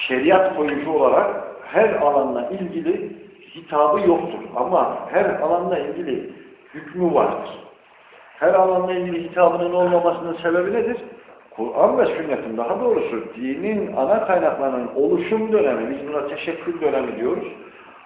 A: şeriat koyucu olarak her alanla ilgili hitabı yoktur. Ama her alanla ilgili hükmü vardır. Her alanla ilgili hitabının olmamasının sebebi nedir? Kur'an ve sünnetin daha doğrusu dinin ana kaynaklarının oluşum dönemi, biz buna teşekkür dönemi diyoruz.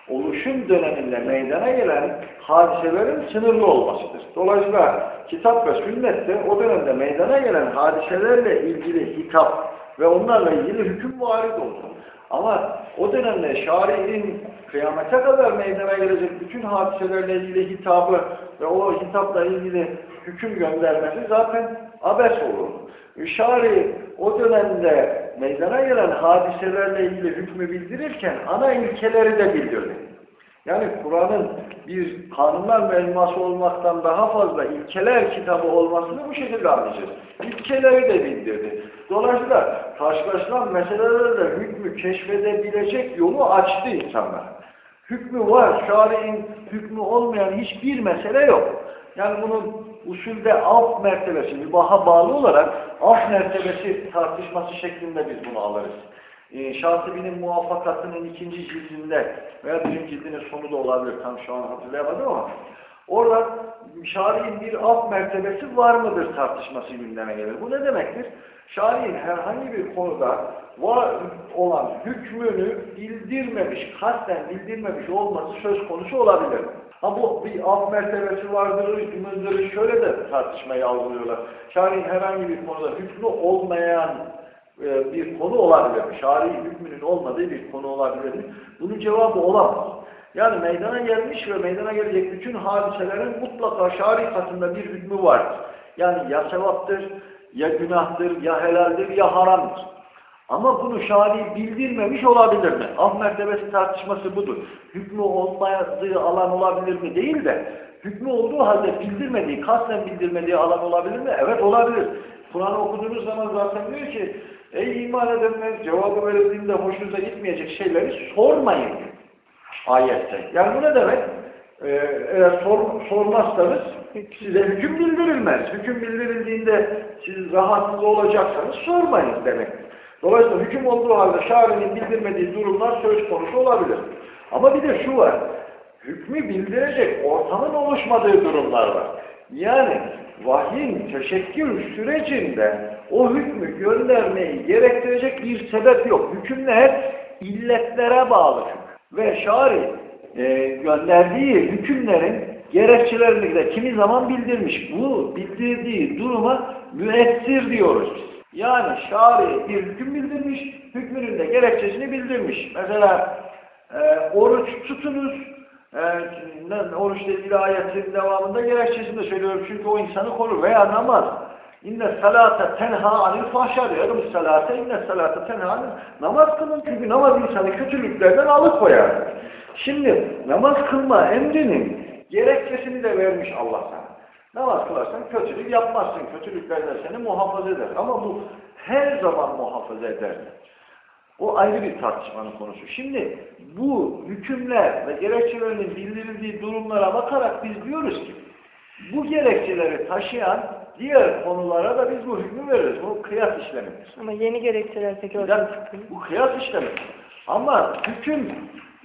A: Oluşum döneminde meydana gelen hadiselerin sınırlı olmasıdır. Dolayısıyla kitap ve sünnette o dönemde meydana gelen hadiselerle ilgili hitap ve onlarla ilgili hüküm varid oldu. Ama o dönemde şari'in kıyamete kadar meydana gelecek bütün hadiselerle ilgili hitabı ve o hitapla ilgili hüküm göndermesi zaten abes olur. Şari o dönemde meydana gelen hadiselerle ilgili hükmü bildirirken ana ilkeleri de bildirdi. Yani Kur'an'ın bir kanunlar müelliması olmaktan daha fazla ilkeler kitabı olmasını bu şekilde anlayacağız. İlkeleri de bildirdi. Dolayısıyla karşılaşılan meselelerde hükmü keşfedebilecek yolu açtı insanlar. Hükmü var, şari'in hükmü olmayan hiçbir mesele yok. Yani bunun usulde alt mertebesi, mübaha bağlı olarak alt mertebesi tartışması şeklinde biz bunu alırız. Ee, Şatibi'nin muvaffakatının ikinci cildinde veya birinci cildinin sonu da olabilir, tam şu an hatırlayamadım ama orada şari'in bir alt mertebesi var mıdır tartışması gündeme gelir. Bu ne demektir? Şari'in herhangi bir konuda olan hükmünü bildirmemiş, kasten bildirmemiş olması söz konusu olabilir. Ha bu bir alt mertebesi vardır, hükmündür, şöyle de tartışmayı algılıyorlar. Şari'in herhangi bir konuda hükmü olmayan e, bir konu olabilir? Şari hükmünün olmadığı bir konu olabilir? Bunun cevabı olamaz. Yani meydana gelmiş ve meydana gelecek bütün hadiselerin mutlaka şari katında bir hükmü vardır. Yani ya sevaptır, ya günahtır, ya helaldir, ya haramdır. Ama bunu şari bildirmemiş olabilir mi? Af mertebesi tartışması budur. Hükmü olmadığı alan olabilir mi? Değil de hükmü olduğu halde bildirmediği, kasten bildirmediği alan olabilir mi? Evet olabilir. Kur'an'ı okuduğunuz zaman zaten diyor ki ey iman edenler cevabı verildiğinde hoşunuza gitmeyecek şeyleri sormayın ayette. Yani bu ne demek? Ee, eğer sor, sormazsanız size hüküm bildirilmez. Hüküm bildirildiğinde siz rahatsız olacaksanız sormayın demek. Dolayısıyla hüküm olduğu halde şarinin bildirmediği durumlar söz konusu olabilir. Ama bir de şu var. Hükmü bildirecek ortamın oluşmadığı durumlar var. Yani vahyin teşekkür sürecinde o hükmü göndermeyi gerektirecek bir sebep yok. Hükümler illetlere bağlı. Ve şari e, gönderdiği hükümlerin gerekçelerini de kimi zaman bildirmiş. Bu bildirdiği duruma müessir diyoruz biz. Yani şari bir hüküm bildirmiş, hükmünün de gerekçesini bildirmiş. Mesela e, oruç tutunuz, e, oruçla ilgili ayetin devamında gerekçesini de söylüyorum çünkü o insanı korur. Veya namaz. İnne salate tenha anil fahşa diyor. salate inne salate tenha anil. Namaz kılın çünkü namaz insanı kötülüklerden alıkoyar. Şimdi namaz kılma emrinin gerekçesini de vermiş Allah sana. Namaz kılarsan kötülük yapmazsın. Kötülüklerden seni muhafaza eder. Ama bu her zaman muhafaza eder. O ayrı bir tartışmanın konusu. Şimdi bu hükümler ve gerekçelerinin bildirildiği durumlara bakarak biz diyoruz ki bu gerekçeleri taşıyan diğer konulara da biz bu hükmü veririz. Bu kıyas işlemidir.
B: Ama yeni gerekçeler peki ortaya çıkıyor.
A: Bu kıyas işlemi. Ama hüküm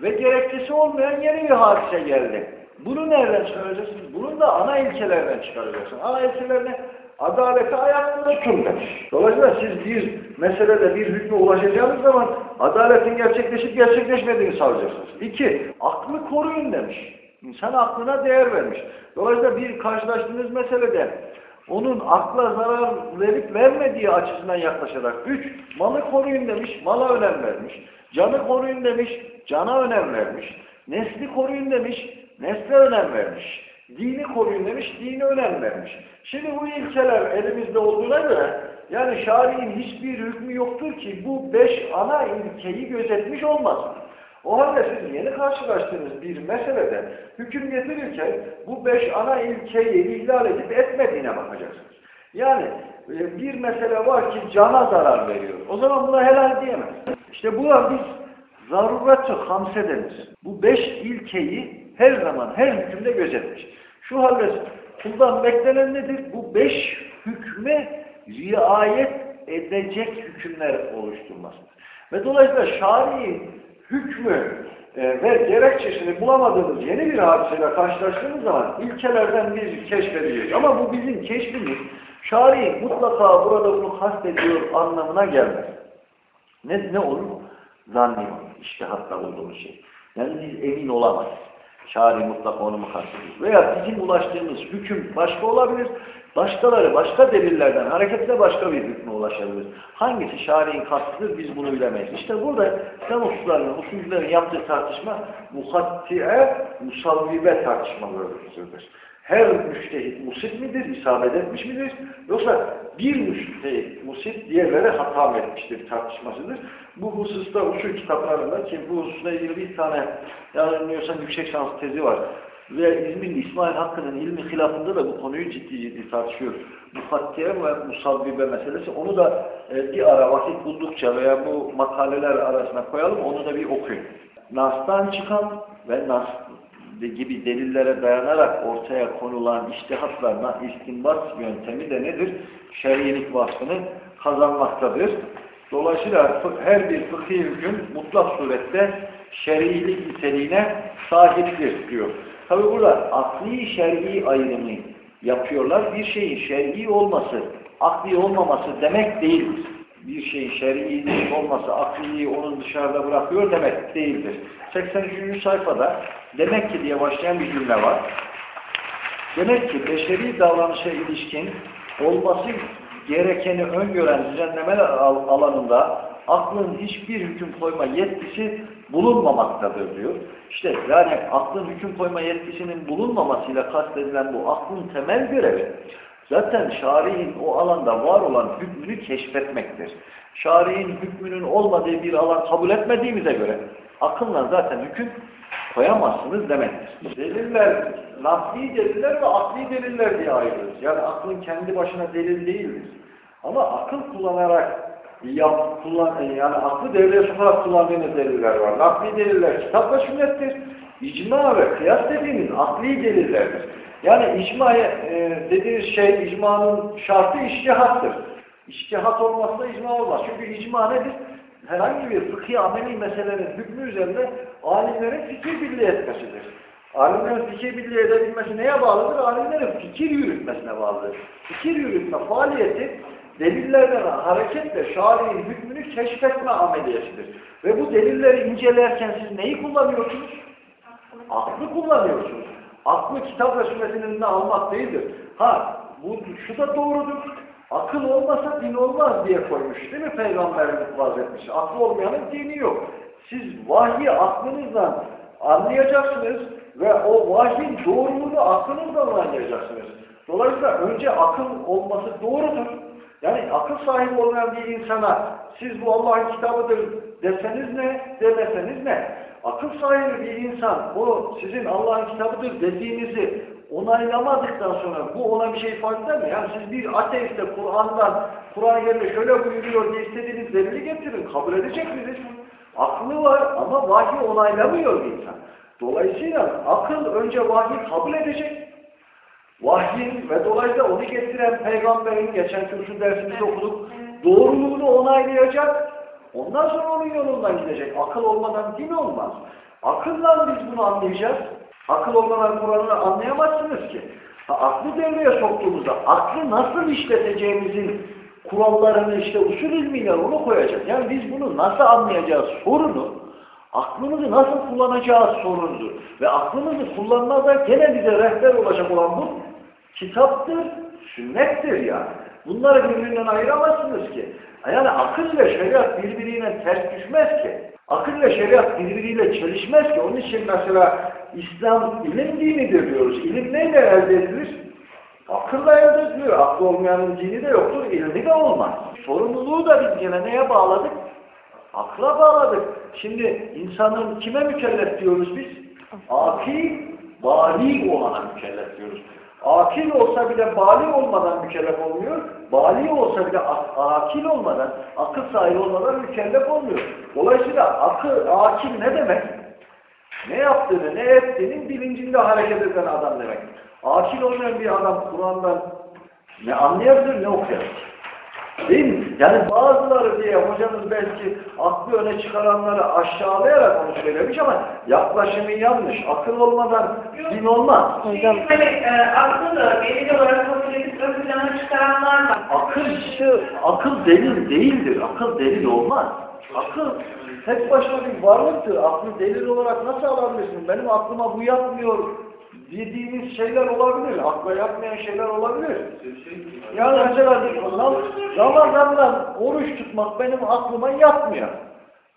A: ve gerekçesi olmayan yeni bir hadise geldi. Bunu nereden çıkaracaksın? Bunun da ana ilkelerden çıkaracaksın. Ana ilkelerine adaleti ayakta tutun demiş. Dolayısıyla siz bir meselede bir hükme ulaşacağınız zaman adaletin gerçekleşip gerçekleşmediğini sağlayacaksınız. İki, aklı koruyun demiş. İnsan aklına değer vermiş. Dolayısıyla bir karşılaştığınız meselede onun akla zarar verip vermediği açısından yaklaşarak. Üç, malı koruyun demiş, mala önem vermiş. Canı koruyun demiş, cana önem vermiş. Nesli koruyun demiş, nesle önem vermiş. Dini koruyun demiş, dini önem vermiş. Şimdi bu ilkeler elimizde olduğuna göre, yani şari'in hiçbir hükmü yoktur ki bu beş ana ilkeyi gözetmiş olmasın. O halde siz yeni karşılaştığınız bir meselede hüküm getirirken bu beş ana ilkeyi ihlal edip etmediğine bakacaksınız. Yani e, bir mesele var ki cana zarar veriyor. O zaman buna helal diyemez. İşte buna biz zaruret-ı hamse denir. Bu beş ilkeyi her zaman her hükümde gözetmiş. Şu halde kuldan beklenen nedir? Bu beş hükme riayet edecek hükümler oluşturmasıdır. Ve dolayısıyla şari'in hükmü e, ve gerekçesini bulamadığımız yeni bir hadiseyle karşılaştığımız zaman ilkelerden bir keşfedeceğiz. Ama bu bizim keşfimiz şari mutlaka burada bunu kastediyor anlamına gelmez. Ne, ne olur? Zanni olur. İştihatla bulduğumuz şey. Yani biz emin olamayız. Şari mutlaka onu mu kastediyor? Veya bizim ulaştığımız hüküm başka olabilir. Başkaları başka delillerden hareketle başka bir hükme ulaşabilir. Hangisi şari'in kastıdır biz bunu bilemeyiz. İşte burada İslam usullerinin, usulcülerin yaptığı tartışma muhattiye, musavvibe tartışmalarıdır. Her müştehit musit midir, isabet etmiş midir? Yoksa bir müştehit musit diğerlere hata etmiştir tartışmasıdır. Bu hususta usul kitaplarında ki bu hususla ilgili bir tane yanılmıyorsam yüksek şans tezi var. Ve İzmirli İsmail Hakkı'nın ilmi hilafında da bu konuyu ciddi ciddi tartışıyor. Muhattiye ve musabbibe meselesi. Onu da e, bir ara vakit buldukça veya bu makaleler arasına koyalım. Onu da bir okuyun. Nas'tan çıkan ve Nas gibi delillere dayanarak ortaya konulan iştihatlarına istinbat yöntemi de nedir? Şer'ilik vasfını kazanmaktadır. Dolayısıyla her bir fıkhi hüküm mutlak surette şer'ilik niteliğine sahiptir diyor. Tabi burada akli şer'i ayrımı yapıyorlar. Bir şeyin şer'i olması, akli olmaması demek değildir. Bir şeyin şer'i olması, akliyi onun dışarıda bırakıyor demek değildir. 83. sayfada demek ki diye başlayan bir cümle var. Demek ki beşeri davranışa ilişkin olması gerekeni öngören düzenlemeler alanında aklın hiçbir hüküm koyma yetkisi bulunmamaktadır diyor. İşte yani aklın hüküm koyma yetkisinin bulunmamasıyla kastedilen bu aklın temel görevi zaten şari'in o alanda var olan hükmünü keşfetmektir. Şari'in hükmünün olmadığı bir alan kabul etmediğimize göre akılla zaten hüküm koyamazsınız demektir. Deliller, lafzi deliller ve akli deliller diye ayrılır. Yani aklın kendi başına delil değildir. Ama akıl kullanarak yap, kullan, yani aklı devreye sokarak kullandığınız deliller var. Nakli deliller kitap ve sünnettir. İcma ve kıyas dediğimiz akli delillerdir. Yani icma e, dediğiniz şey icmanın şartı iştihattır. İştihat olmazsa icma olmaz. Çünkü icma nedir? Herhangi bir fıkhi ameli meselelerin hükmü üzerinde alimlerin fikir birliği etmesidir. Alimlerin fikir birliği edebilmesi neye bağlıdır? Alimlerin fikir yürütmesine bağlıdır. Fikir yürütme faaliyeti delillerden hareketle şari'in hükmünü keşfetme ameliyetidir. Ve bu delilleri incelerken siz neyi kullanıyorsunuz? Aklı kullanıyorsunuz. Aklı kitap ve sünnetin önüne almak değildir. Ha, bu şu da doğrudur. Akıl olmasa din olmaz diye koymuş değil mi Peygamberimiz vaz etmiş. Aklı olmayanın dini yok. Siz vahyi aklınızla anlayacaksınız ve o vahyin doğruluğunu aklınızla anlayacaksınız. Dolayısıyla önce akıl olması doğrudur. Yani akıl sahibi olmayan bir insana siz bu Allah'ın kitabıdır deseniz ne, demeseniz ne? Akıl sahibi bir insan bu sizin Allah'ın kitabıdır dediğinizi onaylamadıktan sonra bu ona bir şey ifade eder mi? Yani siz bir ateiste Kur'an'dan, Kur'an yerine şöyle buyuruyor diye istediğiniz delili getirin. Kabul edecek miyiz? Aklı var ama vahiy onaylamıyor insan. Dolayısıyla akıl önce vahiy kabul edecek. Vahyin ve dolayısıyla onu getiren peygamberin geçen kürsü dersimizde okuduk. Doğruluğunu onaylayacak. Ondan sonra onun yolundan gidecek. Akıl olmadan din olmaz. Akılla biz bunu anlayacağız. Akıl olmadan Kur'an'ı anlayamazsınız ki. Ha, aklı devreye soktuğumuzda aklı nasıl işleteceğimizin kurallarını işte usul ilmiyle onu koyacak. Yani biz bunu nasıl anlayacağız sorunu aklımızı nasıl kullanacağız sorunudur. Ve aklımızı kullanmada gene bize rehber olacak olan bu kitaptır, sünnettir yani. Bunları birbirinden ayıramazsınız ki. Yani akıl ile şeriat birbiriyle ters düşmez ki. Akıl ile şeriat birbiriyle çelişmez ki. Onun için mesela İslam ilim dinidir diyoruz. İlim neyle elde edilir? Akılla elde ediliyor. Aklı olmayanın dini de yoktur, ilmi de olmaz. Sorumluluğu da biz gene neye bağladık? Akla bağladık. Şimdi insanın kime mükellef diyoruz biz? Akil, bali olana mükellef diyoruz. Akil olsa bile bali olmadan mükellef olmuyor. Bali olsa bile akil olmadan, akıl sahibi olmadan mükellef olmuyor. Dolayısıyla akıl, akil ne demek? Ne yaptığını, ne ettiğinin bilincinde hareket eden adam demek. Akil olmayan bir adam Kur'an'dan ne anlayabilir ne okuyabilir. Değil mi? Yani bazıları diye hocamız belki aklı öne çıkaranları aşağılayarak onu söylemiş ama yaklaşımı yanlış. Akıl olmadan din olmaz.
B: Hocam
C: Hani e, aklı da delil olarak kabul edip ön plana çıkaranlar var.
A: Akıl akıl delil değildir. Akıl delil olmaz. Akıl tek başına bir varlıktır. Aklı delil olarak nasıl alabilirsin? Benim aklıma bu yatmıyor dediğiniz şeyler olabilir. Akla yatmayan şeyler olabilir. Yani mesela Ram- Ramazan'dan oruç tutmak benim aklıma yatmıyor.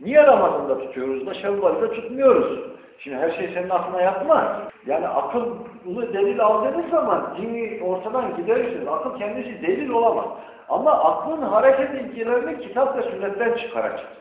A: Niye Ramazan'da tutuyoruz da Şevval'de tutmuyoruz? Şimdi her şey senin aklına yatmaz. Yani akıllı delil aldığınız zaman dini ortadan giderirsiniz. Akıl kendisi delil olamaz. Ama aklın hareket ilkelerini kitap ve sünnetten çıkaracağız.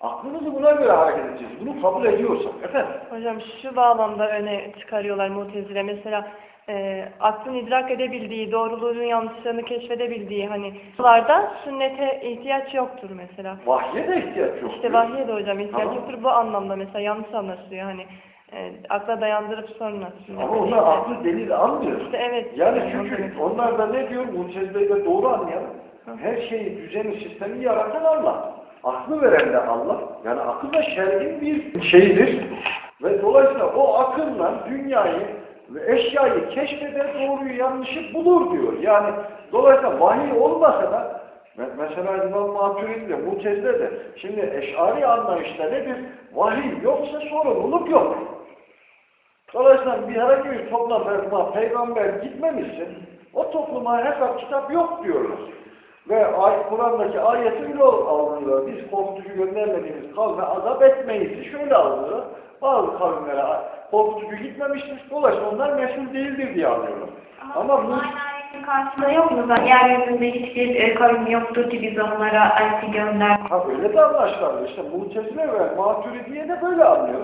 A: Aklınızı buna göre hareket edeceğiz. Bunu kabul ediyorsak. Efendim?
B: Hocam şu bağlamda öne çıkarıyorlar mutezile. Mesela e, aklın idrak edebildiği, doğruluğunu yanlışlarını keşfedebildiği hani sularda sünnete ihtiyaç yoktur mesela.
A: Vahye de ihtiyaç yok.
B: İşte vahye de hocam ihtiyaç
A: Tamam.
B: yoktur. Bu anlamda mesela yanlış anlaşılıyor. Hani e, akla dayandırıp sonra
A: Ama onlar aklı delil almıyor.
B: İşte evet.
A: Yani çünkü onlar da ne diyor? Mutezile'yi de doğru anlayalım. Her şeyi, düzeni, sistemi yaratan Allah. Aklı veren de Allah. Yani akıl da şer'in bir şeyidir. Ve dolayısıyla o akılla dünyayı ve eşyayı keşfeder, doğruyu yanlışı bulur diyor. Yani dolayısıyla vahiy olmasa da me- mesela İmam Maturidi'de, Mutezile'de şimdi eşari anlayışta nedir? Vahiy yoksa sorumluluk yok. Dolayısıyla bir herhangi bir topluma peygamber gitmemişsin, o topluma hesap kitap yok diyorlar. Ve Kur'an'daki ayeti öyle alınıyor. Biz korkutucu göndermediğimiz kavme azap etmeyiz. Şöyle alınıyor. Bazı kavimlere korkutucu gitmemiştir. Dolayısıyla onlar mesul değildir diye anlıyorlar. Ama bu
C: ayetin karşılığı yok mu? Yeryüzünde hiçbir e, kavim yoktur ki biz onlara elçi gönder.
A: Ha öyle de anlaşılıyor. İşte Mu'tezile ve Maturidiye de böyle anlıyor.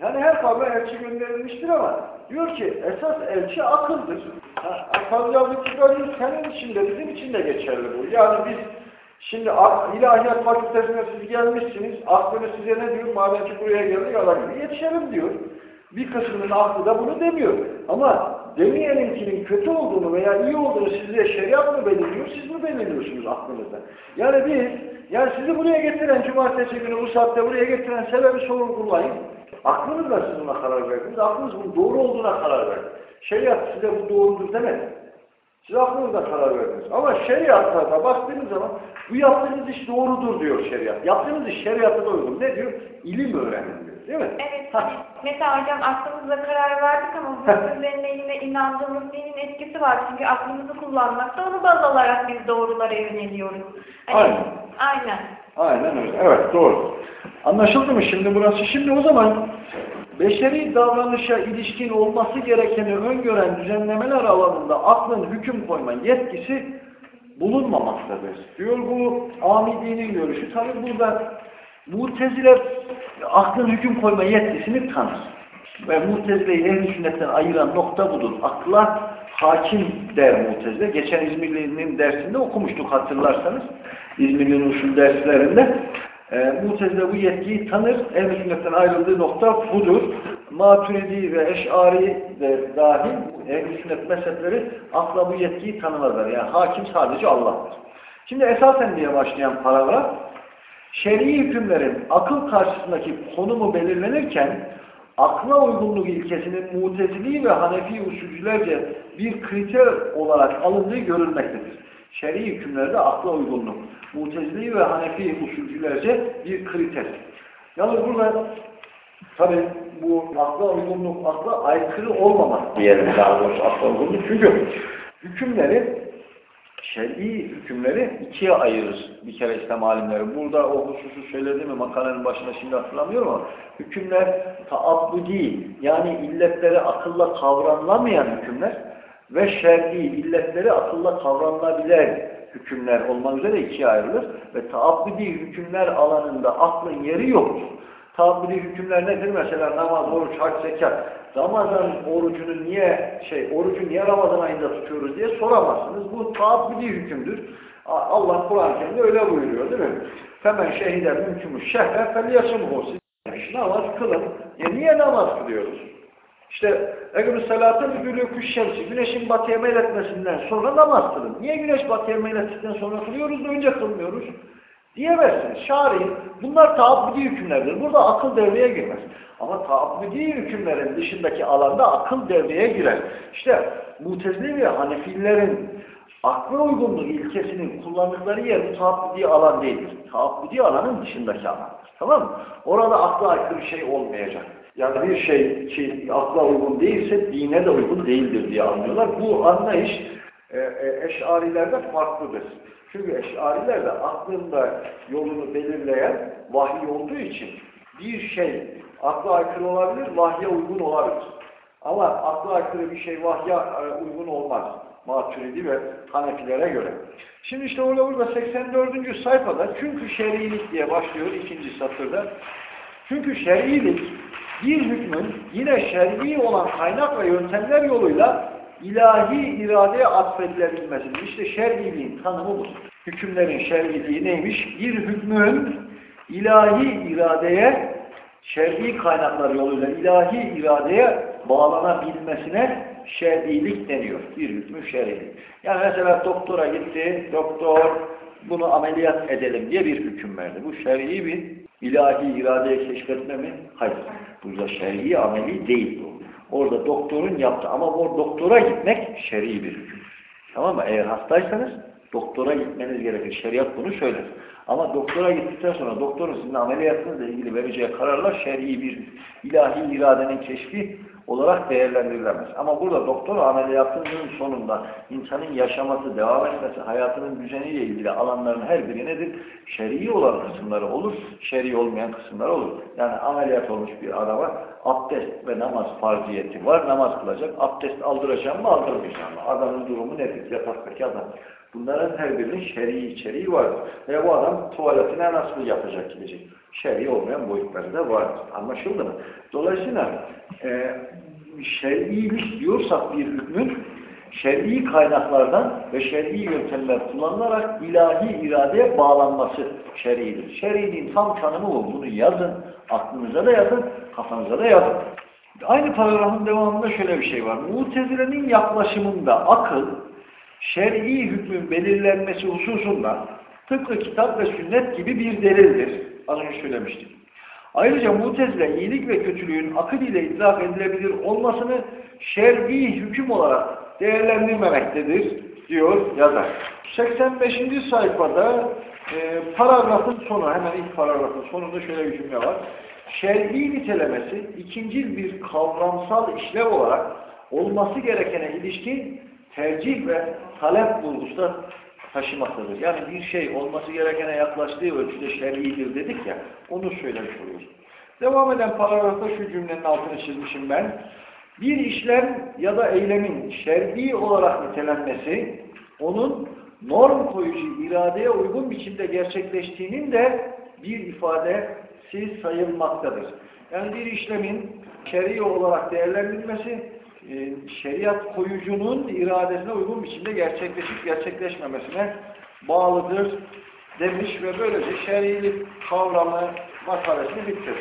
A: Yani her kavme elçi gönderilmiştir ama diyor ki esas elçi akıldır. Akıllı kitabı senin için de bizim için de geçerli bu. Yani biz şimdi ilahiyat fakültesine siz gelmişsiniz. Aklını size ne diyor? Madem ki buraya geldik gibi yetişelim diyor. Bir kısmının aklı da bunu demiyor. Ama demeyeninkinin kötü olduğunu veya iyi olduğunu size şeriat mı belirliyor, siz mi belirliyorsunuz aklınızda? Yani biz, yani sizi buraya getiren, cumartesi günü bu saatte buraya getiren sebebi sorgulayın. Aklınızla siz buna karar verdiniz, aklınız bunun doğru olduğuna karar verdi. Şeriat size bu doğrudur demedi. Siz aklınızla karar verdiniz. Ama şeriatta da baktığınız zaman bu yaptığınız iş doğrudur diyor şeriat. Yaptığınız iş şeriata da uygun. Ne diyor? İlim öğrenin diyor. Değil mi?
C: Evet,
A: Ha.
C: mesela hocam aklımızla karar verdik ama bu sözlerin yine inandığımız dinin etkisi var. Çünkü aklımızı kullanmakta onu baz alarak biz doğrulara yöneliyoruz. Hani,
A: Aynen.
C: Aynen.
A: Aynen öyle. Evet doğru. Anlaşıldı mı şimdi burası? Şimdi o zaman beşeri davranışa ilişkin olması gerekeni öngören düzenlemeler alanında aklın hüküm koyma yetkisi bulunmamaktadır. Diyor bu Amidi'nin görüşü. Tabi burada Muteziler aklın hüküm koyma yetkisini tanır. Ve Mutezile'yi ehl sünnetten ayıran nokta budur. Akla hakim der Mutezile. Geçen İzmirli'nin dersinde okumuştuk hatırlarsanız. İzmirli'nin usul derslerinde. E, Mutezile bu yetkiyi tanır. ehl sünnetten ayrıldığı nokta budur. Maturidi ve Eş'ari de dahil ehl sünnet mezhepleri akla bu yetkiyi tanımazlar. Yani hakim sadece Allah'tır. Şimdi esasen diye başlayan paragraf şer'i hükümlerin akıl karşısındaki konumu belirlenirken akla uygunluk ilkesinin mutezili ve hanefi usulcülerce bir kriter olarak alındığı görülmektedir. Şer'i hükümlerde akla uygunluk, mutezili ve hanefi usulcülerce bir kriter. Yalnız burada tabi bu akla uygunluk, akla aykırı olmamak diyelim daha doğrusu akla uygunluk. Çünkü hükümleri şer'i hükümleri ikiye ayırır bir kere İslam alimleri. Burada o hususu söyledi mi makalenin başında şimdi hatırlamıyorum ama hükümler taabbudi yani illetleri akılla kavranılamayan hükümler ve şer'i illetleri akılla kavranılabilen hükümler olmak üzere ikiye ayrılır ve taabbudi hükümler alanında aklın yeri yoktur. Taabbudi hükümler nedir? Mesela namaz, oruç, hac, zekat. Ramazan orucunu niye şey orucu niye Ramazan ayında tutuyoruz diye soramazsınız. Bu taabbudi hükümdür. Allah Kur'an-ı Kerim'de öyle buyuruyor değil mi? Hemen şehide mümkünmüş şehre felyasımhu. Siz demiş, namaz kılın. Ya niye namaz kılıyoruz? İşte Egül Salat'ın Gülü Şemsi, güneşin batıya meyletmesinden sonra namaz kılın. Niye güneş batıya meylettikten sonra kılıyoruz da önce kılmıyoruz? Diyemezsiniz. Şari, bunlar taabbüdi hükümlerdir. Burada akıl devreye girmez. Ama taabbüdi hükümlerin dışındaki alanda akıl devreye girer. İşte Mutezili ve Hanefilerin akla uygunluk ilkesinin kullandıkları yer bu taabbüdi alan değildir. Taabbüdi alanın dışındaki alandır. Tamam mı? Orada akla aykırı bir şey olmayacak. Yani bir şey ki akla uygun değilse dine de uygun değildir diye anlıyorlar. Bu anlayış e, e, eşarilerde farklıdır. Çünkü eşarilerde aklında yolunu belirleyen vahiy olduğu için bir şey akla aykırı olabilir, vahye uygun olabilir. Ama akla aykırı bir şey vahye uygun olmaz. Maturidi ve Hanefilere göre. Şimdi işte orada burada 84. sayfada çünkü şer'ilik diye başlıyor ikinci satırda. Çünkü şer'ilik bir hükmün yine şer'i olan kaynak ve yöntemler yoluyla ilahi iradeye atfedilebilmesidir. İşte şer'iliğin tanımı bu. Hükümlerin şer'iliği neymiş? Bir hükmün ilahi iradeye şer'i kaynaklar yoluyla ilahi iradeye bağlanabilmesine şer'ilik deniyor. Bir hükmü şer'ilik. Yani mesela doktora gitti, doktor bunu ameliyat edelim diye bir hüküm verdi. Bu şer'i bir ilahi iradeye keşfetme mi? Hayır. Burada şer'i ameli değil bu. Orada doktorun yaptı ama o doktora gitmek şer'i bir hüküm. Tamam mı? Eğer hastaysanız doktora gitmeniz gerekir. Şeriat bunu söyler. Ama doktora gittikten sonra doktorun sizin ameliyatınızla ilgili vereceği kararlar şer'i bir ilahi iradenin keşfi olarak değerlendirilemez. Ama burada doktor ameliyatının sonunda insanın yaşaması, devam etmesi, hayatının düzeniyle ilgili alanların her biri nedir? Şer'i olan kısımları olur, şer'i olmayan kısımları olur. Yani ameliyat olmuş bir adama abdest ve namaz farziyeti var, namaz kılacak. Abdest aldıracağım mı, aldırmayacağım mı? Adamın durumu nedir? Yataktaki adam. Bunların her birinin şer'i içeriği vardır. Ve bu adam tuvaletine nasıl yapacak gidecek? Şer'i olmayan boyutları da vardır. Anlaşıldı mı? Dolayısıyla e, şer'ilik diyorsak bir hükmün şer'i kaynaklardan ve şer'i yöntemler kullanılarak ilahi iradeye bağlanması şer'idir. Şer'inin tam tanımı bu. Bunu yazın, aklınıza da yazın, kafanıza da yazın. Aynı paragrafın devamında şöyle bir şey var. Mutezile'nin yaklaşımında akıl, şer'i hükmün belirlenmesi hususunda tıpkı kitap ve sünnet gibi bir delildir. Az önce söylemiştim. Ayrıca Mutezile iyilik ve kötülüğün akıl ile idrak edilebilir olmasını şer'i hüküm olarak değerlendirmemektedir diyor yazar. 85. sayfada e, paragrafın sonu, hemen ilk paragrafın sonunda şöyle bir cümle var. Şer'i nitelemesi ikincil bir kavramsal işlev olarak olması gerekene ilişkin tercih ve talep vurgusu taşımaktadır. Yani bir şey olması gerekene yaklaştığı ölçüde şer'idir dedik ya, onu söylemiş oluyoruz. Devam eden paragrafta şu cümlenin altını çizmişim ben. Bir işlem ya da eylemin şer'i olarak nitelenmesi, onun norm koyucu iradeye uygun biçimde gerçekleştiğinin de bir ifadesi sayılmaktadır. Yani bir işlemin şer'i olarak değerlendirilmesi, şeriat koyucunun iradesine uygun biçimde gerçekleşip gerçekleşmemesine bağlıdır demiş ve böylece şer'ilik kavramı makalesini bitirmiş.